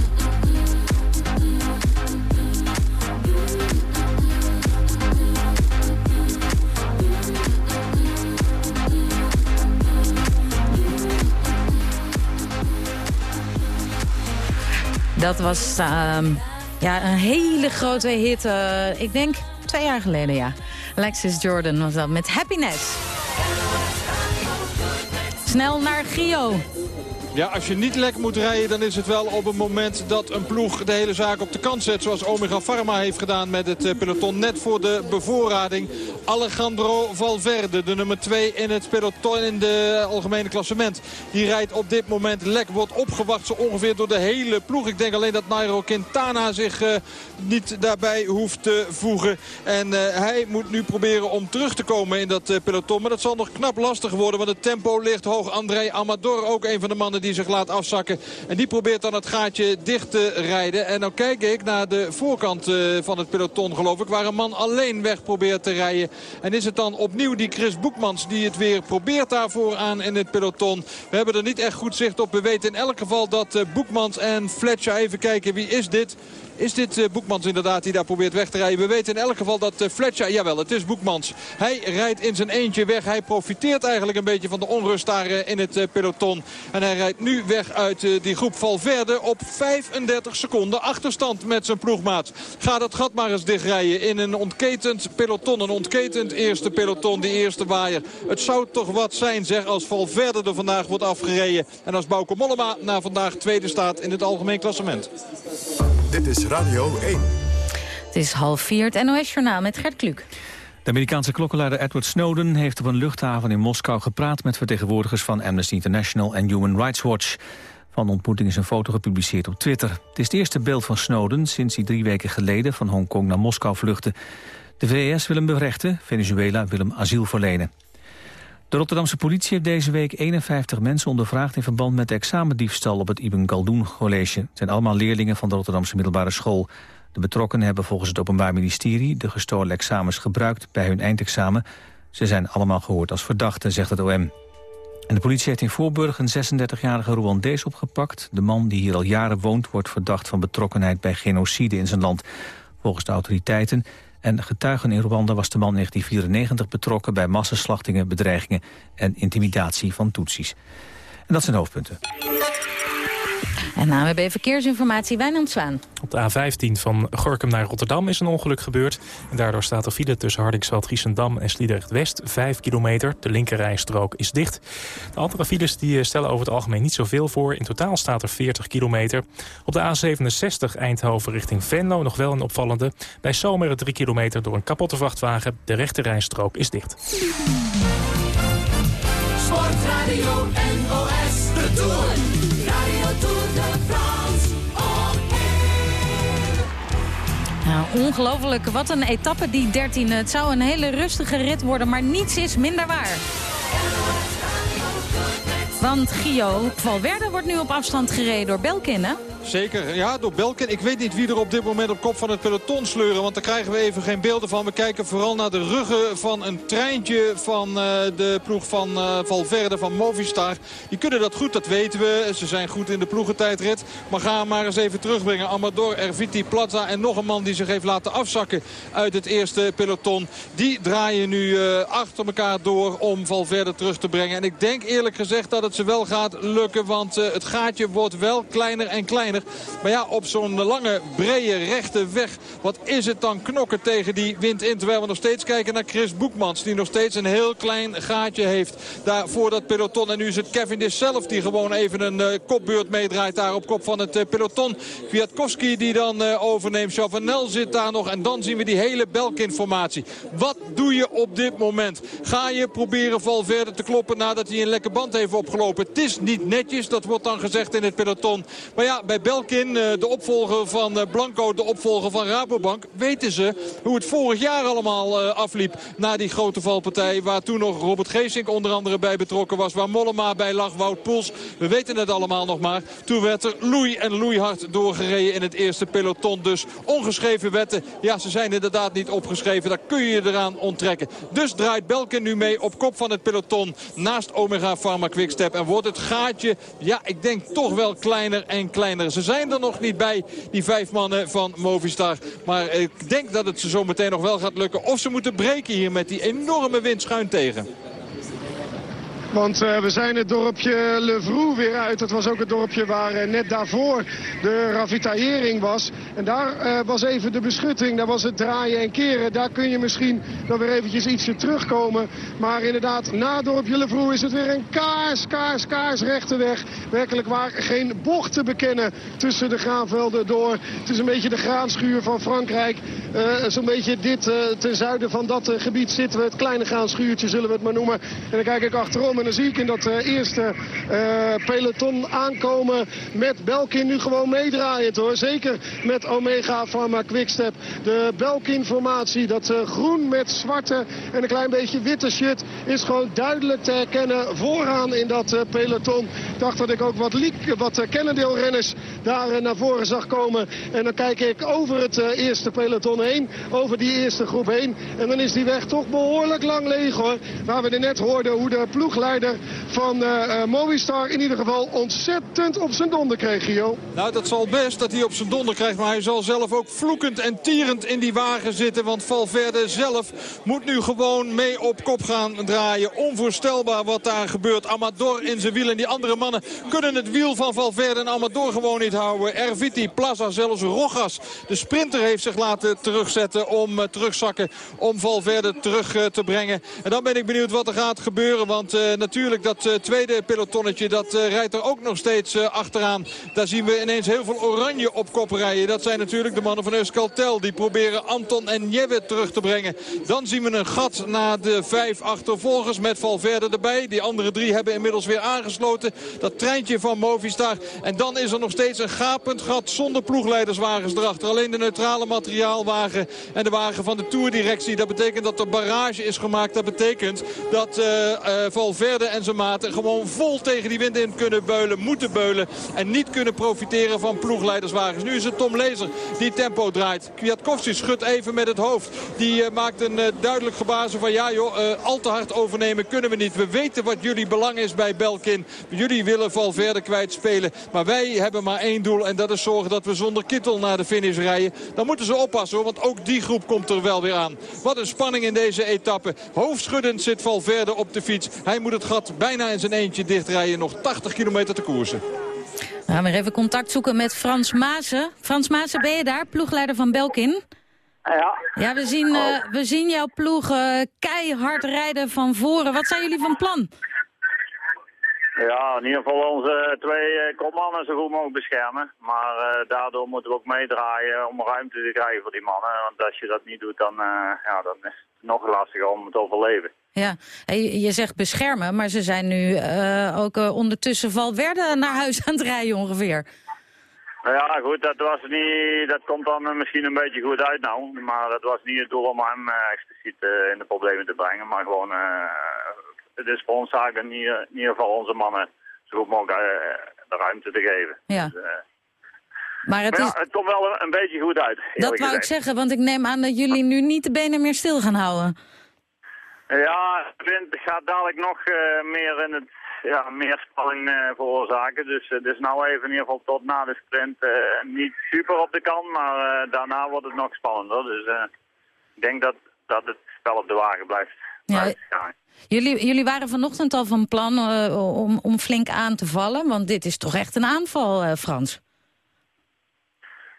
Dat was ehm, ja, een hele grote hit. eh, ik denk twee jaar geleden, ja. Alexis Jordan was dat met Happiness. Snel naar Gio. Ja, als je niet lek moet rijden, dan is het wel op het moment dat een ploeg de hele zaak op de kant zet. Zoals Omega Pharma heeft gedaan met het eh, peloton net voor de bevoorrading. Alejandro Valverde, de nummer 2 in het peloton in de algemene klassement. Die rijdt op dit moment lek, wordt opgewacht zo ongeveer door de hele ploeg. Ik denk alleen dat Nairo Quintana zich eh, niet daarbij hoeft te voegen. En eh, hij moet nu proberen om terug te komen in dat peloton. Maar dat zal nog knap lastig worden, want het tempo ligt hoog. André Amador, ook een van de mannen die zich laat afzakken. En die probeert dan het gaatje dicht te rijden. En dan kijk ik naar de voorkant eh, van het peloton geloof ik. Waar een man alleen weg probeert te rijden. En is het dan opnieuw die Chris Boekmans die het weer probeert daarvoor aan in het peloton. We hebben er niet echt goed zicht op. We weten in elk geval dat eh, Boekmans en Fletcher even kijken wie is dit... Is dit uh, Boekmans inderdaad die daar probeert weg te rijden? We weten in elk geval dat uh, Fletcher, jawel het is Boekmans. Hij rijdt in zijn eentje weg. Hij profiteert eigenlijk een beetje van de onrust daar uh, in het peloton. En hij rijdt nu weg uit die groep Valverde op 35 seconden achterstand met zijn ploegmaat. Ga dat gat maar eens dichtrijden in een ontketend peloton. Een ontketend eerste peloton, die eerste waaier. Het zou toch wat zijn zeg als Valverde er vandaag wordt afgereden. En als Bauke Mollema na vandaag tweede staat in het algemeen klassement. Dit is Radio 1. Het is half vier, het NOS-journaal met Gert Kluk. De Amerikaanse klokkenluider Edward Snowden heeft op een luchthaven in Moskou gepraat met vertegenwoordigers van Amnesty International en Human Rights Watch. Van de ontmoeting is een foto gepubliceerd op Twitter. Het is het eerste beeld van Snowden sinds hij drie weken geleden van Hongkong naar Moskou vluchtte. De VS wil hem berechten, Venezuela wil hem asiel verlenen. De Rotterdamse politie heeft deze week 51 mensen ondervraagd... in verband met de examendiefstal op het Ibn Galdoen College. Het zijn allemaal leerlingen van de Rotterdamse middelbare school. De betrokkenen hebben volgens het Openbaar Ministerie... de gestolen examens gebruikt bij hun eindexamen. Ze zijn allemaal gehoord als verdachten, zegt het OM. En de politie heeft in Voorburg een 36-jarige Rwandees opgepakt. De man die hier al jaren woont wordt verdacht van betrokkenheid... bij genocide in zijn land. Volgens de autoriteiten en getuigen in Rwanda was de man in 1994 betrokken... bij massaslachtingen, bedreigingen en intimidatie van Tutsis. En dat zijn hoofdpunten. En AWB Verkeersinformatie, Wijnand Zwaan. Op de A15 van Gorkum naar Rotterdam is een ongeluk gebeurd. En daardoor staat er file tussen Hardingsveld, Giesendam en Sliedrecht-West. 5 kilometer. De linkerrijstrook is dicht. De andere files die eh, stellen over het algemeen niet zoveel voor. In totaal staat er 40 kilometer. Op de A67 Eindhoven richting Venlo nog wel een opvallende. Bij Zomer 3 kilometer door een kapotte vrachtwagen. De rechterrijstrook is dicht. Sportradio NOS, de Tour. Nou, ongelooflijk. Wat een etappe die 13. Het zou een hele rustige rit worden, maar niets is minder waar. Want Gio Valverde wordt nu op afstand gereden door Belkin, hè? Zeker, ja, door Belkin. Ik weet niet wie er op dit moment op kop van het peloton sleuren. Want daar krijgen we even geen beelden van. We kijken vooral naar de ruggen van een treintje van uh, de ploeg van uh, Valverde, van Movistar. Die kunnen dat goed, dat weten we. Ze zijn goed in de ploegentijdrit. Maar ga maar eens even terugbrengen. Amador, Erviti, Plaza en nog een man die zich heeft laten afzakken uit het eerste peloton. Die draaien nu uh, achter elkaar door om Valverde terug te brengen. En ik denk eerlijk gezegd dat het ze wel gaat lukken. Want het gaatje wordt wel kleiner en kleiner. Maar ja, op zo'n lange, brede, rechte weg. Wat is het dan knokken tegen die wind in. Terwijl we nog steeds kijken naar Chris Boekmans. Die nog steeds een heel klein gaatje heeft daar voor dat peloton. En nu is het Kevin Dis zelf die gewoon even een uh, kopbeurt meedraait daar op kop van het uh, peloton. Kwiatkowski die dan uh, overneemt. Chavanel zit daar nog. En dan zien we die hele Belkin-formatie. Wat doe je op dit moment? Ga je proberen Valverde te kloppen nadat hij een lekker band heeft opgelopen? Het is niet netjes, dat wordt dan gezegd in het peloton. Maar ja, bij Belkin, eh, de opvolger van eh, Blanco, de opvolger van Rabobank... weten ze hoe het vorig jaar allemaal eh, afliep na die grote valpartij... waar toen nog Robert Geesink onder andere bij betrokken was... waar Mollema bij lag, Wout Poels. We weten het allemaal nog maar. Toen werd er loei en loeihard doorgereden in het eerste peloton. Dus ongeschreven wetten, ja, ze zijn inderdaad niet opgeschreven. Daar kun je je eraan onttrekken. Dus draait Belkin nu mee op kop van het peloton naast Omega Pharma Quickstep. En wordt het gaatje, ja, ik denk toch wel kleiner en kleiner. Ze zijn er nog niet bij, die vijf mannen van Movistar. Maar ik denk dat het ze zo meteen nog wel gaat lukken. Of ze moeten breken hier met die enorme wind schuin tegen. Want uh, we zijn het dorpje Le weer uit. Dat was ook het dorpje waar uh, net daarvoor de ravitaillering was. En daar uh, was even de beschutting. Daar was het draaien en keren. Daar kun je misschien dan weer eventjes ietsje terugkomen. Maar inderdaad, na dorpje Le is het weer een kaars, kaars, kaars rechte weg. Werkelijk waar geen bocht te bekennen tussen de graanvelden door. Het is een beetje de graanschuur van Frankrijk. Zo'n beetje dit ten zuiden van dat gebied zitten we. Het kleine graanschuurtje zullen we het maar noemen. En dan kijk ik achterom En dan zie ik in dat eerste peloton aankomen met Belkin nu gewoon meedraaien hoor. Zeker met Omega Pharma Quickstep. De Belkin-formatie, dat groen met zwarte en een klein beetje witte shirt... is gewoon duidelijk te herkennen vooraan in dat peloton. Ik dacht dat ik ook wat, liek, wat Cannondale-renners daar naar voren zag komen. En dan kijk ik over het eerste peloton heen, over die eerste groep heen. En dan is die weg toch behoorlijk lang leeg hoor. Waar we net hoorden hoe de ploegleider van uh, Movistar in ieder geval ontzettend op zijn donder kreeg, Gio. Nou, dat zal best dat hij op zijn donder krijgt. Maar hij zal zelf ook vloekend en tierend in die wagen zitten. Want Valverde zelf moet nu gewoon mee op kop gaan draaien. Onvoorstelbaar wat daar gebeurt. Amador in zijn wiel en die andere mannen kunnen het wiel van Valverde en Amador gewoon niet houden. Erviti, Plaza, zelfs Rogas. De sprinter heeft zich laten terugzetten om uh, terugzakken. Om Valverde terug te brengen. En dan ben ik benieuwd wat er gaat gebeuren. Want natuurlijk dat tweede pelotonnetje dat rijdt er ook nog steeds achteraan. Daar zien we ineens heel veel oranje op kop rijden. Dat zijn natuurlijk de mannen van Euskaltel. Die proberen Anton en Jewet terug te brengen. Dan zien we een gat naar de vijf achtervolgers met Valverde erbij. Die andere drie hebben inmiddels weer aangesloten. Dat treintje van Movistar. En dan is er nog steeds een gapend gat zonder ploegleiderswagens erachter. Alleen de neutrale materiaalwagen en de wagen van de toerdirectie. Dat betekent dat er barrage is gemaakt. Dat betekent dat uh, En zijn maten gewoon vol tegen die wind in kunnen beulen. Moeten beulen. En niet kunnen profiteren van ploegleiderswagens. Nu is het Tom Lezer die tempo draait. Kwiatkowski schudt even met het hoofd. Die uh, maakt een duidelijk gebaar van ja joh, al te hard overnemen kunnen we niet. We weten wat jullie belang is bij Belkin. Jullie willen Valverde kwijtspelen. Maar wij hebben maar één doel. En dat is zorgen dat we zonder kittel naar de finish rijden. Dan moeten ze oppassen hoor. Want ook die groep komt er wel weer aan. Wat een spanning in deze etappe. Hoofdschuddend zit Valverde op de fiets. Hij moet het gat bijna in zijn eentje dichtrijden. Nog 80 kilometer te koersen. We gaan weer even contact zoeken met Frans Maasen. Frans Maasen, ben je daar? Ploegleider van Belkin? Ja. Ja, we zien, uh, we zien jouw ploeg uh, keihard rijden van voren. Wat zijn jullie van plan? Ja, in ieder geval onze twee uh, kopmannen zo goed mogelijk beschermen. Maar uh, daardoor moeten we ook meedraaien om ruimte te krijgen voor die mannen. Want als je dat niet doet, dan, uh, ja, dan is het nog lastiger om te overleven. Ja, je zegt beschermen, maar ze zijn nu ook ondertussen Valwerde naar huis aan het rijden ongeveer. Ja, goed, dat, was niet, dat komt dan misschien een beetje goed uit nou. Maar dat was niet het doel om hem expliciet in de problemen te brengen. Maar gewoon het is voor ons zaak in ieder, in ieder geval onze mannen zo goed mogelijk de ruimte te geven. Ja. Dus, maar het, maar is... ja, het komt wel een, een, beetje goed uit. Dat wou gezegd. ik zeggen, want ik neem aan dat jullie nu niet de benen meer stil gaan houden. Ja, de wind gaat dadelijk nog uh, meer in het ja, meer spanning uh, veroorzaken. Dus het uh, is nou even in ieder geval tot na de sprint niet super op de kant, maar daarna wordt het nog spannender. Dus ik denk dat, dat het spel op de wagen blijft. Ja, Jullie, jullie waren vanochtend al van plan om, om flink aan te vallen, want dit is toch echt een aanval, Frans?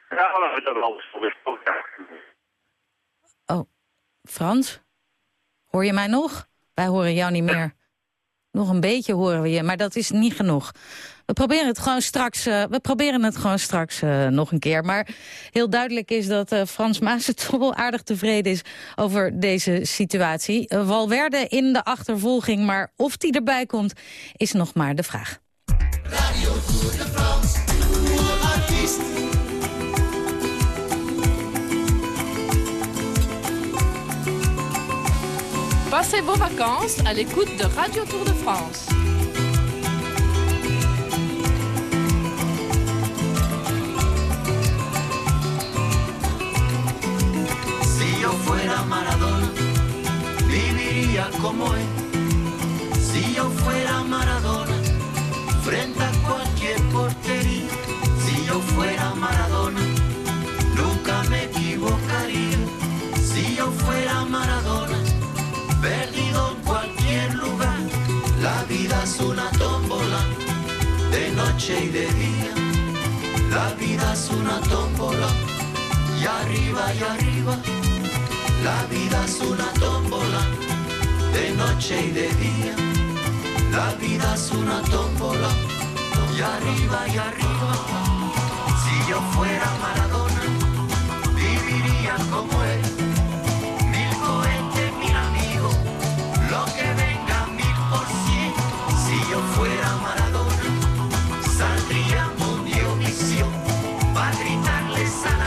Ja, we hebben wel eens Oh, Frans? Hoor je mij nog? Wij horen jou niet meer. Nog een beetje horen we je, maar dat is niet genoeg. We proberen het gewoon straks, uh, we proberen het gewoon straks uh, nog een keer. Maar heel duidelijk is dat uh, Frans wel aardig tevreden is over deze situatie. Valwerde in de achtervolging, maar of die erbij komt, is nog maar de vraag. Radio Tour de France. Passez vos vacances à l'écoute de Radio Tour de France. Si yo fuera Maradona, viviría como él. Si yo fuera Maradona, frente a cualquier es una tómbola, de noche y de día. La vida es una tómbola, y arriba y arriba. La vida es una tómbola, de noche y de día. La vida es una tómbola, y arriba y arriba. Si yo fuera Maradona, viviría como él. Side.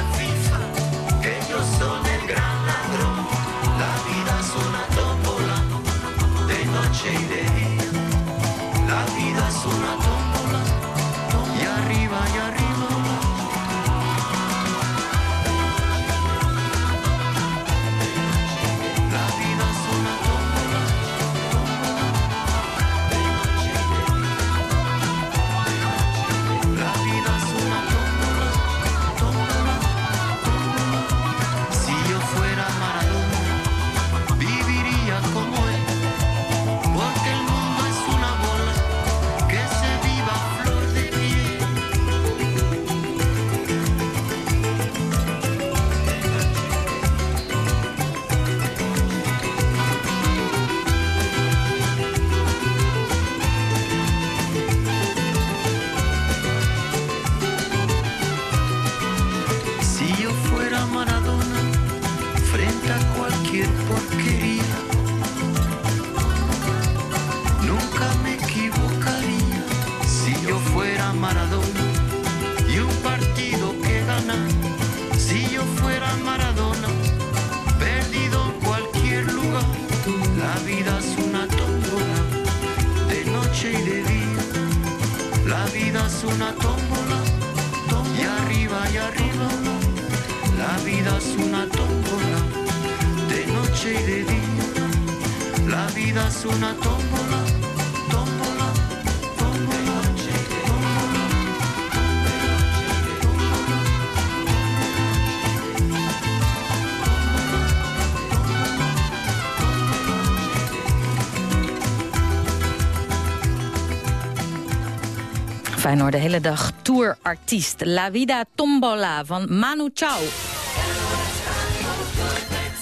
Feyenoord de hele dag tourartiest. La Vida Tombola van Manu Chao.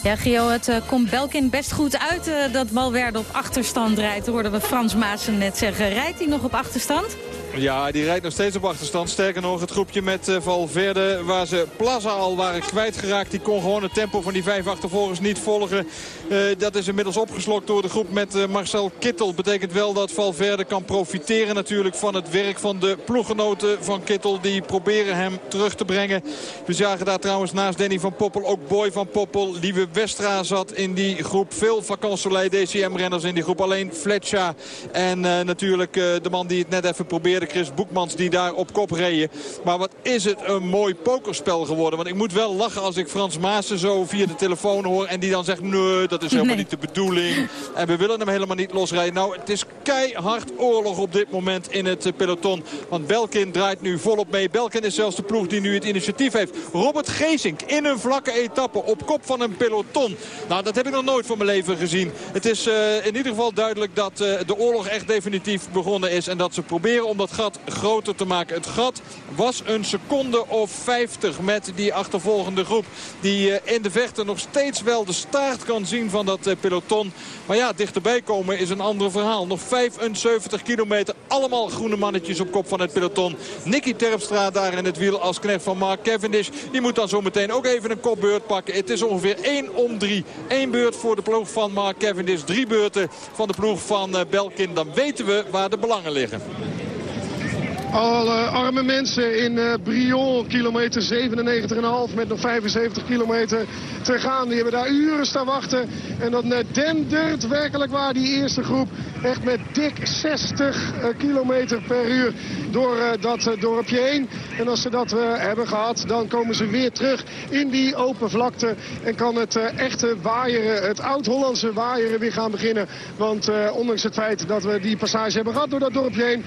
Ja, Gio, het eh, komt Belkin best goed uit eh, dat Valverde op achterstand rijdt. Hoorden we Frans Maassen net zeggen. Rijdt hij nog op achterstand? Ja, die rijdt nog steeds op achterstand. Sterker nog, het groepje met eh, Valverde, waar ze Plaza al waren kwijtgeraakt. Die kon gewoon het tempo van die vijf achtervolgers niet volgen. Eh, dat is inmiddels opgeslokt door de groep met eh, Marcel Kittel. Betekent wel dat Valverde kan profiteren natuurlijk van het werk van de ploeggenoten van Kittel. Die proberen hem terug te brengen. We zagen daar trouwens naast Danny van Poppel ook Boy van Poppel. Lieve Westra zat in die groep. Veel vakantielei DCM-renners in die groep. Alleen Fletcher en natuurlijk de man die het net even probeerde Chris Boekmans die daar op kop reden. Maar wat is het een mooi pokerspel geworden. Want ik moet wel lachen als ik Frans Maassen zo via de telefoon hoor. En die dan zegt, nee, dat is helemaal niet de bedoeling. En we willen hem helemaal niet losrijden. Nou, het is keihard oorlog op dit moment in het eh, peloton. Want Belkin draait nu volop mee. Belkin is zelfs de ploeg die nu het initiatief heeft. Robert Geesink in een vlakke etappe op kop van een peloton. Nou, dat heb ik nog nooit van mijn leven gezien. Het is uh, in ieder geval duidelijk dat uh, de oorlog echt definitief begonnen is. En dat ze proberen om dat gat groter te maken. Het gat was een seconde of 50 met die achtervolgende groep. Die uh, in de vechten nog steeds wel de staart kan zien van dat uh, peloton. Maar ja, dichterbij komen is een ander verhaal. Nog 75 kilometer. Allemaal groene mannetjes op kop van het peloton. Nicky Terpstra daar in het wiel als knecht van Mark Cavendish. Die moet dan zo meteen ook even een kopbeurt pakken. Het is ongeveer 1 om 3. Eén beurt voor de ploeg van Mark Cavendish. Drie beurten van de ploeg van uh, Belkin. Dan weten we waar de belangen liggen. Alle arme mensen in uh, Brion, kilometer 97,5 met nog 75 kilometer te gaan. Die hebben daar uren staan wachten. En uh, dendert werkelijk waar die eerste groep echt met dik 60 uh, kilometer per uur door dat dorpje heen. En als ze dat hebben gehad, dan komen ze weer terug in die open vlakte. En kan het echte waaieren, het oud-Hollandse waaieren weer gaan beginnen. Want ondanks het feit dat we die passage hebben gehad door dat dorpje heen,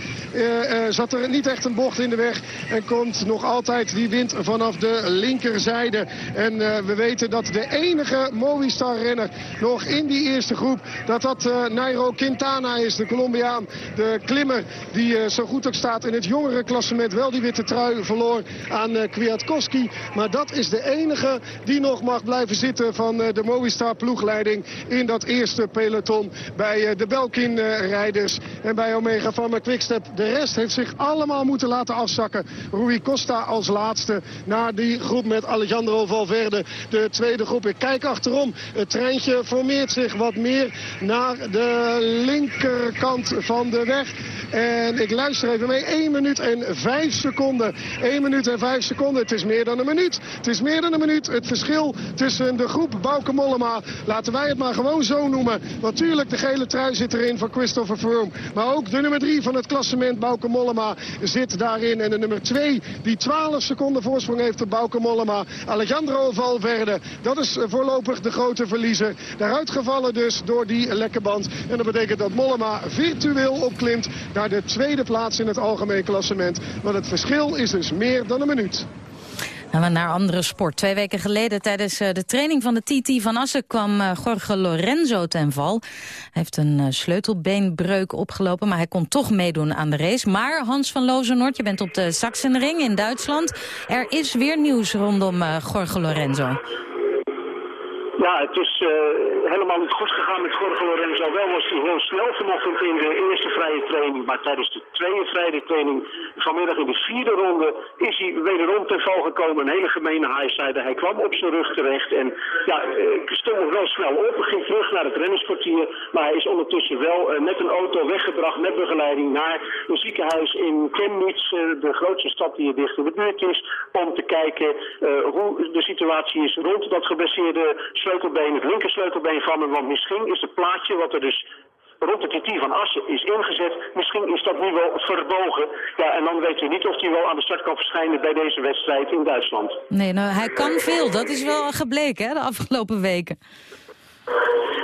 zat er niet echt een bocht in de weg. En komt nog altijd die wind vanaf de linkerzijde. En uh, we weten dat de enige Movistar-renner nog in die eerste groep... dat dat uh, Nairo Quintana is, de Colombiaan. De klimmer die uh, zo goed ook staat in het jongere klassement. Wel die witte trui verloor aan Kwiatkowski. Maar dat is de enige die nog mag blijven zitten van de Movistar-ploegleiding... in dat eerste peloton bij de Belkin-rijders en bij Omega Pharma Quickstep. De rest heeft zich allemaal moeten laten afzakken. Rui Costa als laatste naar die groep met Alejandro Valverde. De tweede groep. Ik kijk achterom. Het treintje formeert zich wat meer naar de linkerkant van de weg. En ik luister even mee. 1 minuut en 5 seconden. 1 minuut en 5 seconden. Het is meer dan een minuut. Het is meer dan een minuut. Het verschil tussen de groep Bauke Mollema. Laten wij het maar gewoon zo noemen. Natuurlijk, de gele trui zit erin van Christopher Froome. Maar ook de nummer 3 van het klassement Bauke Mollema zit daarin. En de nummer 2 die 12 seconden voorsprong heeft op Bauke Mollema. Alejandro Valverde. Dat is voorlopig de grote verliezer. Daaruit gevallen dus door die lekke band. En dat betekent dat Mollema virtueel opklimt naar de tweede plaats in het algemeen klassement. Want het verschil is dus meer dan een minuut. Gaan we naar andere sport. Twee weken geleden tijdens uh, de training van de TT van Assen kwam uh, Jorge Lorenzo ten val. Hij heeft een uh, sleutelbeenbreuk opgelopen, maar hij kon toch meedoen aan de race. Maar Hans van Lozenoord, je bent op de Sachsenring in Duitsland. Er is weer nieuws rondom Jorge Lorenzo. Ja, het is uh, helemaal niet goed gegaan met Jorge Lorenzo. Wel was hij heel snel vanochtend in de eerste vrije training. Maar tijdens de tweede vrije training vanmiddag in de vierde ronde is hij wederom ten val gekomen. Een hele gemene highsider. Hij kwam op zijn rug terecht. En ja, uh, stond wel snel op. Ging terug naar het rennersportier. Maar hij is ondertussen wel uh, met een auto weggebracht met begeleiding naar een ziekenhuis in Chemnitz. de grootste stad die er dicht in de buurt is. Om te kijken hoe de situatie is rond dat geblesseerde sleutelbeen, het linkersleutelbeen van hem. Want misschien is het plaatje wat er dus rond de TT van Assen is ingezet. Misschien is dat nu wel verbogen. Ja, en dan weten we niet of hij wel aan de start kan verschijnen bij deze wedstrijd in Duitsland. Nee, nou, hij kan veel. Dat is wel gebleken hè, de afgelopen weken.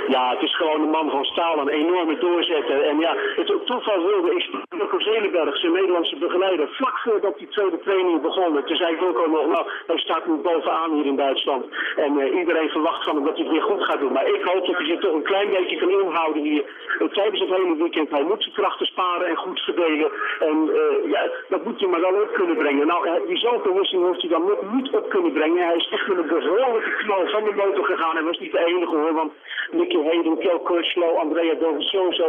Ja, het is gewoon een man van staal, een enorme doorzetter. En ja, het toeval wilde, ik Wilco Zelenberg, zijn Nederlandse begeleider, vlak voordat die tweede training begon. Toen zei Wilco nog, nou, hij staat nu bovenaan hier in Duitsland. En uh, iedereen verwacht van hem dat hij het weer goed gaat doen. Maar ik hoop dat hij zich toch een klein beetje kan inhouden hier uh, tijdens het hele weekend. Hij moet zijn krachten sparen en goed verdelen. En uh, ja, dat moet hij maar wel op kunnen brengen. Nou, die zalverwisseling heeft hij dan nog niet op kunnen brengen. Hij is echt met een behoorlijke knal van de motor gegaan. Hij was niet de enige hoor, want Nicky Hayden, Kel Crutchlow, Andrea Dovizioso,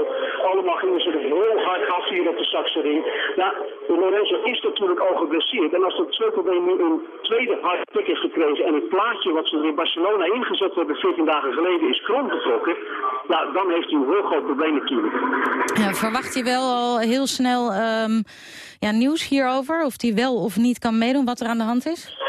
allemaal gingen ze er heel hard af hier op de Saxering. Nou, Lorenzo is natuurlijk al geblesseerd. En als dat sleutelbeen nu een tweede tik heeft gekregen en het plaatje wat ze er in Barcelona ingezet hebben 14 dagen geleden is kromgetrokken, nou, dan heeft hij een heel groot probleem natuurlijk. Ja, verwacht je wel al heel snel um, ja, nieuws hierover? Of hij wel of niet kan meedoen, wat er aan de hand is?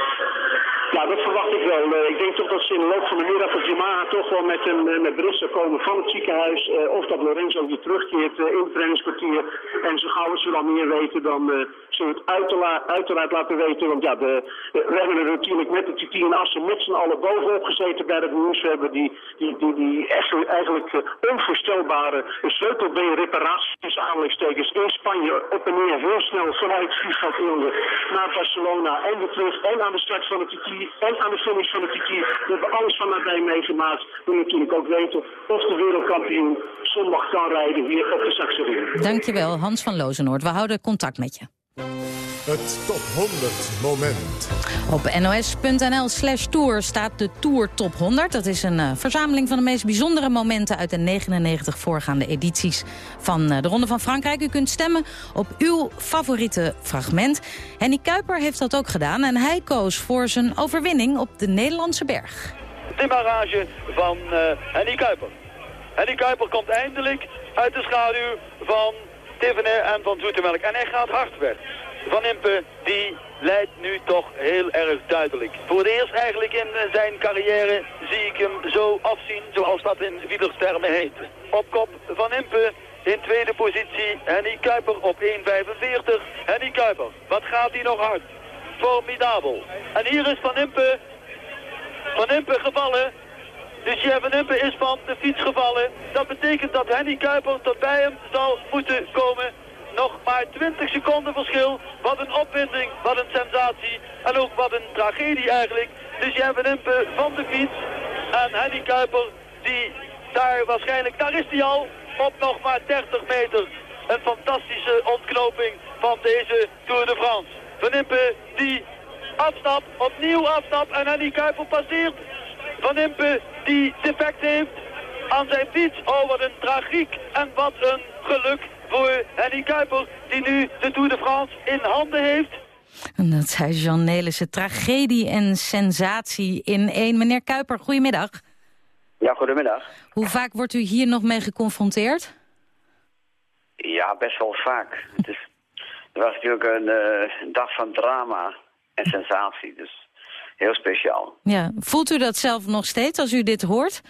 Ja, dat verwacht ik wel. Uh, ik denk toch dat ze in de loop van de middag of Yamaha toch wel met een uh, met bericht zou komen van het ziekenhuis. Uh, of dat Lorenzo weer terugkeert in het trainingskwartier. En zo gauw ze dan meer weten, dan zullen we het uiteraard, laten weten. Want ja, de, we hebben er natuurlijk met de TT en Assen met z'n allen bovenop gezeten bij het nieuws. We hebben die, die, die, die echt, eigenlijk onvoorstelbare sleutelbeenreparaties aanleidingstekens in Spanje op en neer heel snel vanuit vliegveld naar Barcelona en weer terug en aan de start van het TT en aan de finish van de TT. We hebben alles van nabij meegemaakt. We natuurlijk ook weten of de wereldkampioen zondag kan rijden hier op de Saxering. Dankjewel, Hans van Lozenoord. We houden contact met je. Het top 100 moment. Op nos.nl slash tour staat de Tour Top 100. Dat is een uh, verzameling van de meest bijzondere momenten... uit de 99 voorgaande edities van uh, de Ronde van Frankrijk. U kunt stemmen op uw favoriete fragment. Henny Kuiper heeft dat ook gedaan en hij koos voor zijn overwinning op de Nederlandse berg. De barrage van uh, Henny Kuiper. Henny Kuiper komt eindelijk uit de schaduw van Tiffany en van Zoetemelk. En hij gaat hard weg. Van Impe, die leidt nu toch heel erg duidelijk. Voor het eerst eigenlijk in zijn carrière zie ik hem zo afzien, zoals dat in wielerstermen heet. Op kop Van Impe, in tweede positie Henny Kuiper op 1.45. Henny Kuiper, wat gaat hij nog hard? Formidabel. En hier is Van Impe, Van Impe gevallen. Dus Jeff Van Impe is van de fiets gevallen. Dat betekent dat Henny Kuiper tot bij hem zal moeten komen nog maar 20 seconden verschil. Wat een opwinding, wat een sensatie. En ook wat een tragedie eigenlijk. Dus jij Impe van de fiets. En Henny Kuiper, die daar waarschijnlijk, daar is hij al, op nog maar 30 meter. Een fantastische ontknoping van deze Tour de France. Van Impe die afstapt, opnieuw afstapt en Henny Kuiper passeert. Van Impe die defect heeft aan zijn fiets. Oh, wat een tragiek en wat een geluk voor Henny Kuiper, die nu de Tour de France in handen heeft. En dat zei Jean Nelissen. Tragedie en sensatie in één. Meneer Kuiper, goedemiddag. Ja, goedemiddag. Hoe vaak wordt u hier nog mee geconfronteerd? Ja, best wel vaak. het, is, het was natuurlijk een uh, dag van drama en sensatie, dus heel speciaal. Ja, voelt u dat zelf nog steeds als u dit hoort?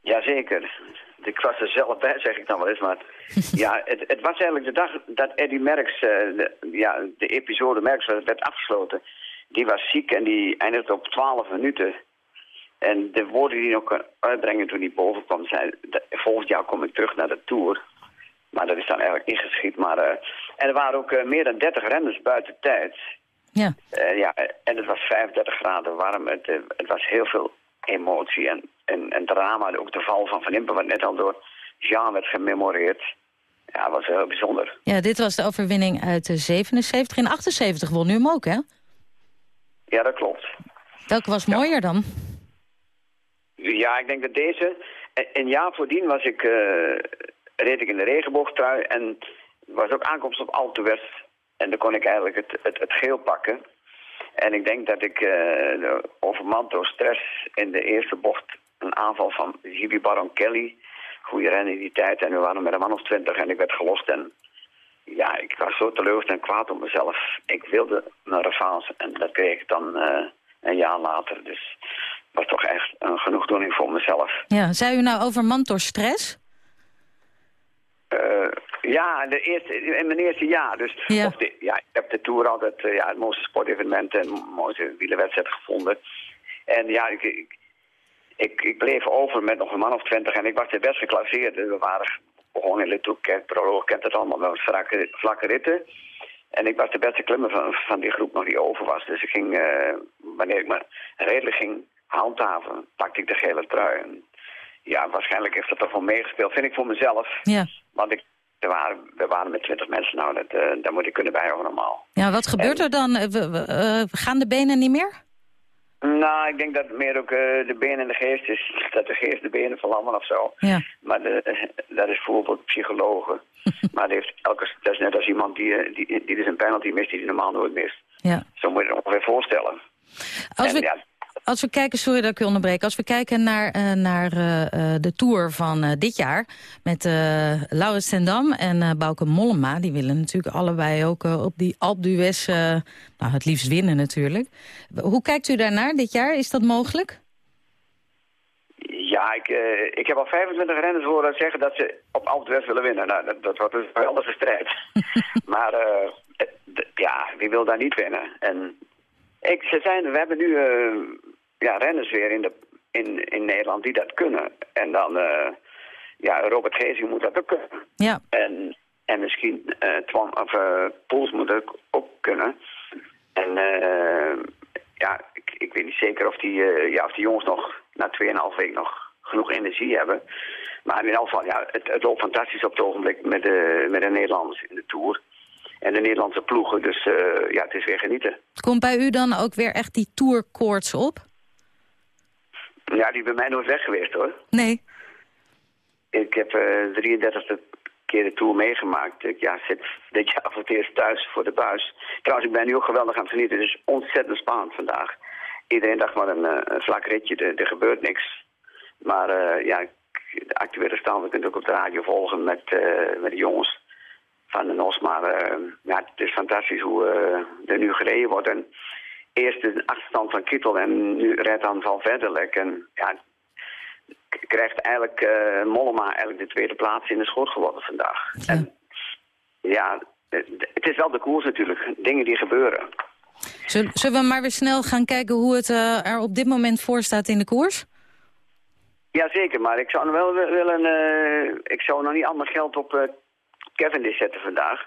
Jazeker. Ik was er zelf bij, zeg ik dan wel eens, maar ja, het, het, was eigenlijk de dag dat Eddie Merckx, uh, de, ja, de episode Merckx werd afgesloten. Die was ziek en die eindigde op 12 minuten. En de woorden die hij nog kon uitbrengen toen hij boven kwam, zei... volgend jaar kom ik terug naar de Tour. Maar dat is dan eigenlijk ingeschiet. Maar, uh, en er waren ook uh, meer dan 30 renners buiten tijd. Ja. ja, en het was 35 graden warm. Het, het was heel veel emotie en, en, en drama. Ook de val van Van Impe, wat net al door Jean werd gememoreerd. Ja, dat was heel bijzonder. Ja, dit was de overwinning uit de 77. In 78 won u hem ook, hè? Ja, dat klopt. Welke was mooier dan? Ja, ik denk dat deze... Een jaar voordien was ik, uh, reed ik in de regenboogtrui en was ook aankomst op Alpe West. En dan kon ik eigenlijk het, het, het geel pakken. En ik denk dat ik uh, door stress in de eerste bocht een aanval van Jibi Baron Kelly goede rennen in die tijd. En we waren met een man of twintig en ik werd gelost. En ja, ik was zo teleurgesteld en kwaad op mezelf. Ik wilde een revanche en dat kreeg ik dan uh, een jaar later. Dus het was toch echt een genoegdoening voor mezelf. Ja, zei u nou over door stress? Ja, de eerste, in mijn eerste jaar. Dus Ja. Of de, ja, ik heb de Tour altijd eh, ja, het mooiste sportevenement en het mooiste wielerwedstrijd gevonden. En ja, ik, ik, ik, ik bleef over met nog een man of twintig en ik was de best geclasseerd. Dus We waren begonnen in Letouk, Proloog kent het allemaal wel, vlakke, vlakke ritten. En ik was de beste klimmer van, van die groep nog die over was. Dus ik ging, eh, wanneer ik me redelijk ging handhaven, pakte ik de gele trui. En ja, waarschijnlijk heeft dat er voor meegespeeld, vind ik voor mezelf. Ja. Want ik, er waren, we waren met twintig mensen, nou, dat, eh, daar moet ik kunnen bijhouden normaal. Ja, wat gebeurt er dan? Eh, gaan de benen niet meer? Nou, ik denk dat het meer ook eh, de benen en de geest is. Dat de geest de benen verlammen of zo. Ja. Maar de, dat is bijvoorbeeld psychologen. maar dat, heeft elke, dat is net als iemand die, eh, die, die dus een penalty mist die hij normaal nooit mist. Ja. Zo moet je het ongeveer voorstellen. Als En we, ja, als we kijken, sorry dat ik u onderbreek. Als we kijken naar, eh, naar eh, eh, de Tour van dit jaar... met Laurens ten Dam en Bauke Mollema... die willen natuurlijk allebei ook op die Alpe d'Huez... nou, het liefst winnen natuurlijk. Hoe kijkt u daarnaar dit jaar? Is dat mogelijk? ja ik, ik heb al 25 renners horen zeggen dat ze op Alpe d'Huez willen winnen. Nou, dat, dat wordt een geweldige strijd. maar ja, wie wil daar niet winnen? En ik, ze zijn, we hebben nu ja, renners weer in, de, in, in Nederland die dat kunnen. En dan, eh, ja, Robert Gezing moet dat ook kunnen. Ja. En, en misschien eh Twan, of, eh, Poels moet dat ook, ook kunnen. En ja, ik, ik weet niet zeker of die, ja, of die jongens nog na 2,5 week nog genoeg energie hebben. Maar in elk geval, ja, het, het loopt fantastisch op het ogenblik met de, met de Nederlanders in de Tour. En de Nederlandse ploegen, dus ja, het is weer genieten. Komt bij u dan ook weer echt die tourkoorts op? Ja, die bij mij nooit weg geweest hoor. Nee. Ik heb eh 33 keer de Tour meegemaakt. Ik ja, zit dit jaar voor het eerst thuis voor de buis. Trouwens, ik ben nu ook geweldig aan het genieten. Het is ontzettend spannend vandaag. Iedereen dacht maar een, eh, een vlak ritje, er, er gebeurt niks. Maar eh, ja, de actuele stand, we kunnen ook op de radio volgen met, eh, met de jongens van de NOS. Maar eh, ja, het is fantastisch hoe eh, er nu gereden wordt. En eerst de achterstand van Kittel en nu rijdt dan Van Verderlek. En ja, krijgt eigenlijk eh, Mollema eigenlijk de tweede plaats in de schoot geworden vandaag. En ja, het het is wel de koers natuurlijk. Dingen die gebeuren. Zullen, we maar weer snel gaan kijken hoe het eh, er op dit moment voor staat in de koers? Jazeker, maar ik zou nog wel wi- willen... eh, ik zou nog niet al mijn geld op eh Cavendish zetten vandaag.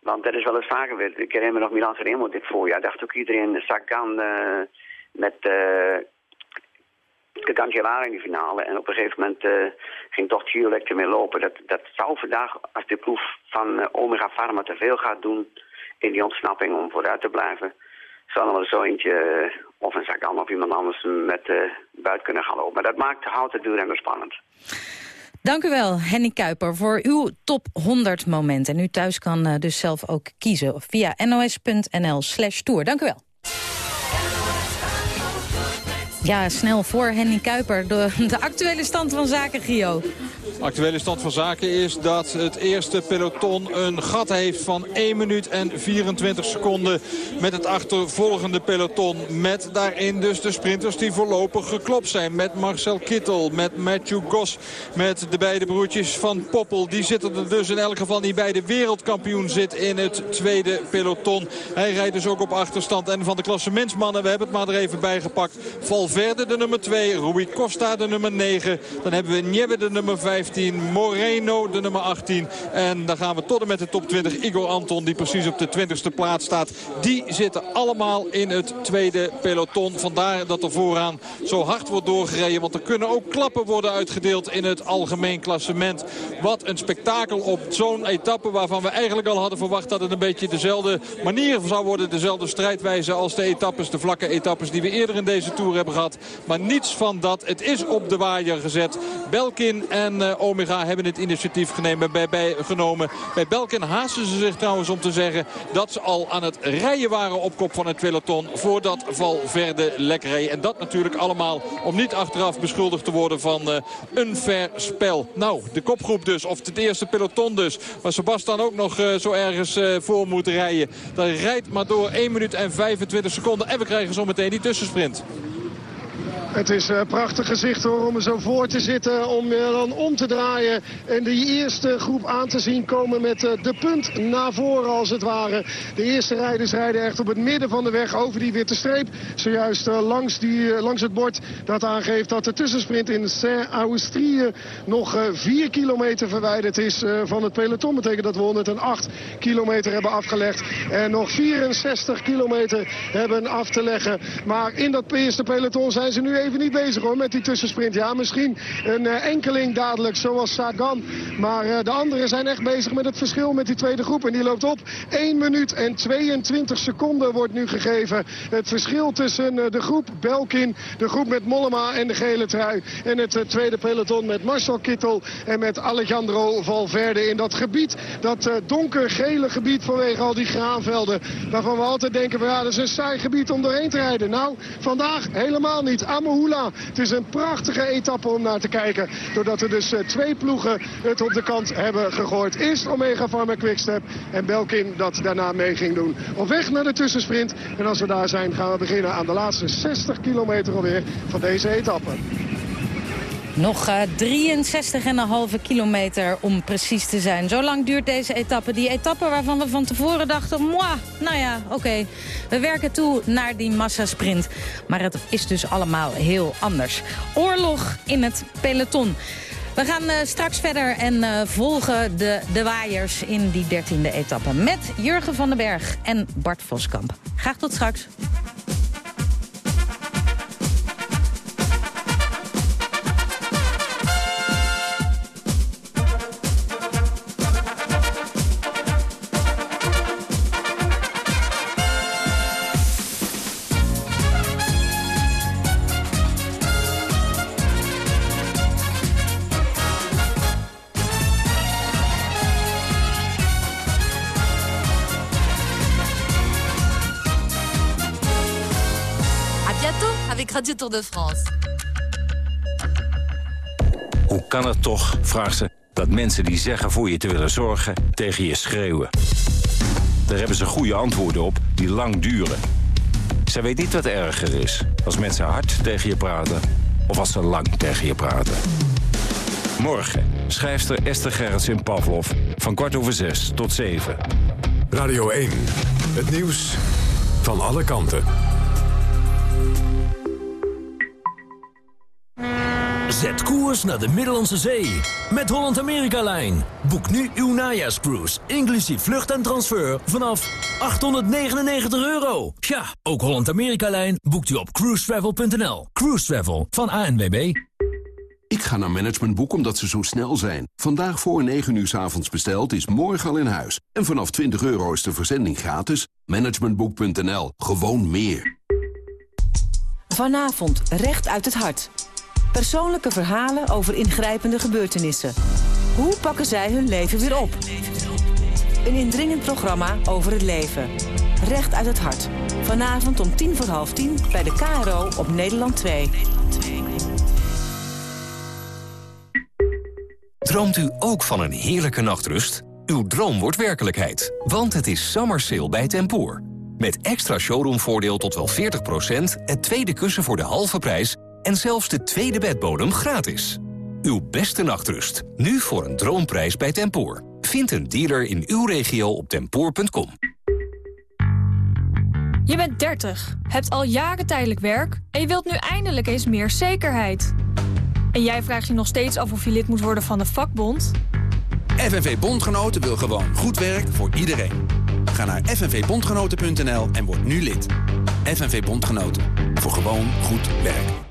Want dat is wel eens vaker gebeurd. Ik herinner me nog Milan Sanremo dit voorjaar. Dacht ook iedereen Sagan eh met uh, Cancellara in de finale. En op een gegeven moment eh, ging toch Giro ermee lopen. Dat, dat zou vandaag, als de proef van eh, Omega Pharma te veel gaat doen... in die ontsnapping om vooruit te blijven... zou er wel zo eentje, eh, of een Sagan of iemand anders met eh buiten kunnen gaan lopen. Maar dat maakt houdt het duurremmer spannend. Dank u wel, Henny Kuiper, voor uw top 100 momenten. En u thuis kan eh, dus zelf ook kiezen via nos.nl slash tour. Dank u wel. Ja, snel voor Henny Kuiper. De, de actuele stand van zaken, Gio. Actuele stand van zaken is dat het eerste peloton een gat heeft van 1 minuut en 24 seconden met het achtervolgende peloton. Met daarin dus de sprinters die voorlopig geklopt zijn. Met Marcel Kittel, met Matthew Goss, met de beide broertjes van Poppel. Die zitten er dus in elk geval niet bij. De wereldkampioen zit in het tweede peloton. Hij rijdt dus ook op achterstand. En van de klassementsmannen, we hebben het maar er even bij gepakt. Valverde de nummer 2, Rui Costa de nummer 9. Dan hebben we Niebbe de nummer 15. Moreno de nummer 18. En dan gaan we tot en met de top 20. Igor Anton die precies op de 20ste plaats staat. Die zitten allemaal in het tweede peloton. Vandaar dat er vooraan zo hard wordt doorgereden. Want er kunnen ook klappen worden uitgedeeld in het algemeen klassement. Wat een spektakel op zo'n etappe waarvan we eigenlijk al hadden verwacht dat het een beetje dezelfde manier zou worden. Dezelfde strijdwijze als de etappes, de vlakke etappes die we eerder in deze Tour hebben gehad. Maar niets van dat. Het is op de waaier gezet. Belkin en uh, Omega hebben het initiatief genomen bij, bij, genomen. Bij Belkin haasten ze zich trouwens om te zeggen dat ze al aan het rijden waren op kop van het peloton voordat Valverde lek reed. En dat natuurlijk allemaal om niet achteraf beschuldigd te worden van uh, een fair spel. Nou, de kopgroep dus, of het eerste peloton dus. Waar Sebastian ook nog uh, zo ergens voor moet rijden. Dat rijdt maar door 1 minuut en 25 seconden. En we krijgen zometeen die tussensprint. Het is een prachtig gezicht hoor, om er zo voor te zitten, om uh, dan om te draaien. En die eerste groep aan te zien komen met uh, de punt naar voren als het ware. De eerste rijders rijden echt op het midden van de weg over die witte streep. Zojuist langs, die, langs het bord dat aangeeft dat de tussensprint in Saint-Austrie nog 4 kilometer verwijderd is van het peloton. Betekent dat we 108 kilometer hebben afgelegd. En nog 64 kilometer hebben af te leggen. Maar in dat eerste peloton zijn ze nu even niet bezig hoor met die tussensprint. Ja, misschien een uh, enkeling dadelijk zoals Sagan. Maar uh, de anderen zijn echt bezig met het verschil met die tweede groep. En die loopt op. 1 minuut en 22 seconden wordt nu gegeven. Het verschil tussen uh, de groep Belkin, de groep met Mollema en de gele trui. En het tweede peloton met Marcel Kittel en met Alejandro Valverde. In dat gebied, dat donkergele gebied vanwege al die graanvelden. Waarvan we altijd denken, ja, dat is een saai gebied om doorheen te rijden. Nou, vandaag helemaal niet. Het is een prachtige etappe om naar te kijken. Doordat er dus uh, twee ploegen het op de kant hebben gegooid. Eerst Omega Pharma Quickstep en Belkin dat daarna mee ging doen. Op weg naar de tussensprint. En als we daar zijn gaan we beginnen aan de laatste 60 kilometer alweer van deze etappe. Nog uh, 63,5 kilometer om precies te zijn. Zo lang duurt deze etappe. Die etappe waarvan we van tevoren dachten... Nou ja, oké, we werken toe naar die massasprint. Maar het is dus allemaal heel anders. Oorlog in het peloton. We gaan uh, straks verder en uh, volgen de, de waaiers in die dertiende etappe. Met Jurgen van den Berg en Bart Voskamp. Graag tot straks. Tour de France. Hoe kan het toch, vraagt ze, dat mensen die zeggen voor je te willen zorgen tegen je schreeuwen? Daar hebben ze goede antwoorden op die lang duren. Zij weet niet wat erger is. Als mensen hard tegen je praten of als ze lang tegen je praten. Morgen schrijfster Esther Gerrits in Pavlov van kwart over zes tot zeven. Radio 1, het nieuws van alle kanten. Zet koers naar de Middellandse Zee met Holland-Amerika-lijn. Boek nu uw najaarscruise, inclusief vlucht en transfer, vanaf 899 euro. Ja, ook Holland-Amerika-lijn boekt u op cruisetravel.nl. Cruise Travel van ANWB. Ik ga naar Managementboek omdat ze zo snel zijn. Vandaag voor 9 uur s avonds besteld is morgen al in huis. En vanaf 20 euro is de verzending gratis. Managementboek.nl. Gewoon meer. Vanavond recht uit het hart. Persoonlijke verhalen over ingrijpende gebeurtenissen. Hoe pakken zij hun leven weer op? Een indringend programma over het leven. Recht uit het hart. Vanavond om tien voor half tien bij de KRO op Nederland 2. Droomt u ook van een heerlijke nachtrust? Uw droom wordt werkelijkheid, want het is summer bij Tempoor. Met extra showroomvoordeel tot wel 40%, het tweede kussen voor de halve prijs en zelfs de tweede bedbodem gratis. Uw beste nachtrust, nu voor een droomprijs bij Tempoor. Vind een dealer in uw regio op tempoor.com. Je bent 30, hebt al jaren tijdelijk werk... en je wilt nu eindelijk eens meer zekerheid. En jij vraagt je nog steeds af of je lid moet worden van de vakbond? FNV Bondgenoten wil gewoon goed werk voor iedereen. Ga naar fnvbondgenoten.nl en word nu lid. FNV Bondgenoten, voor gewoon goed werk.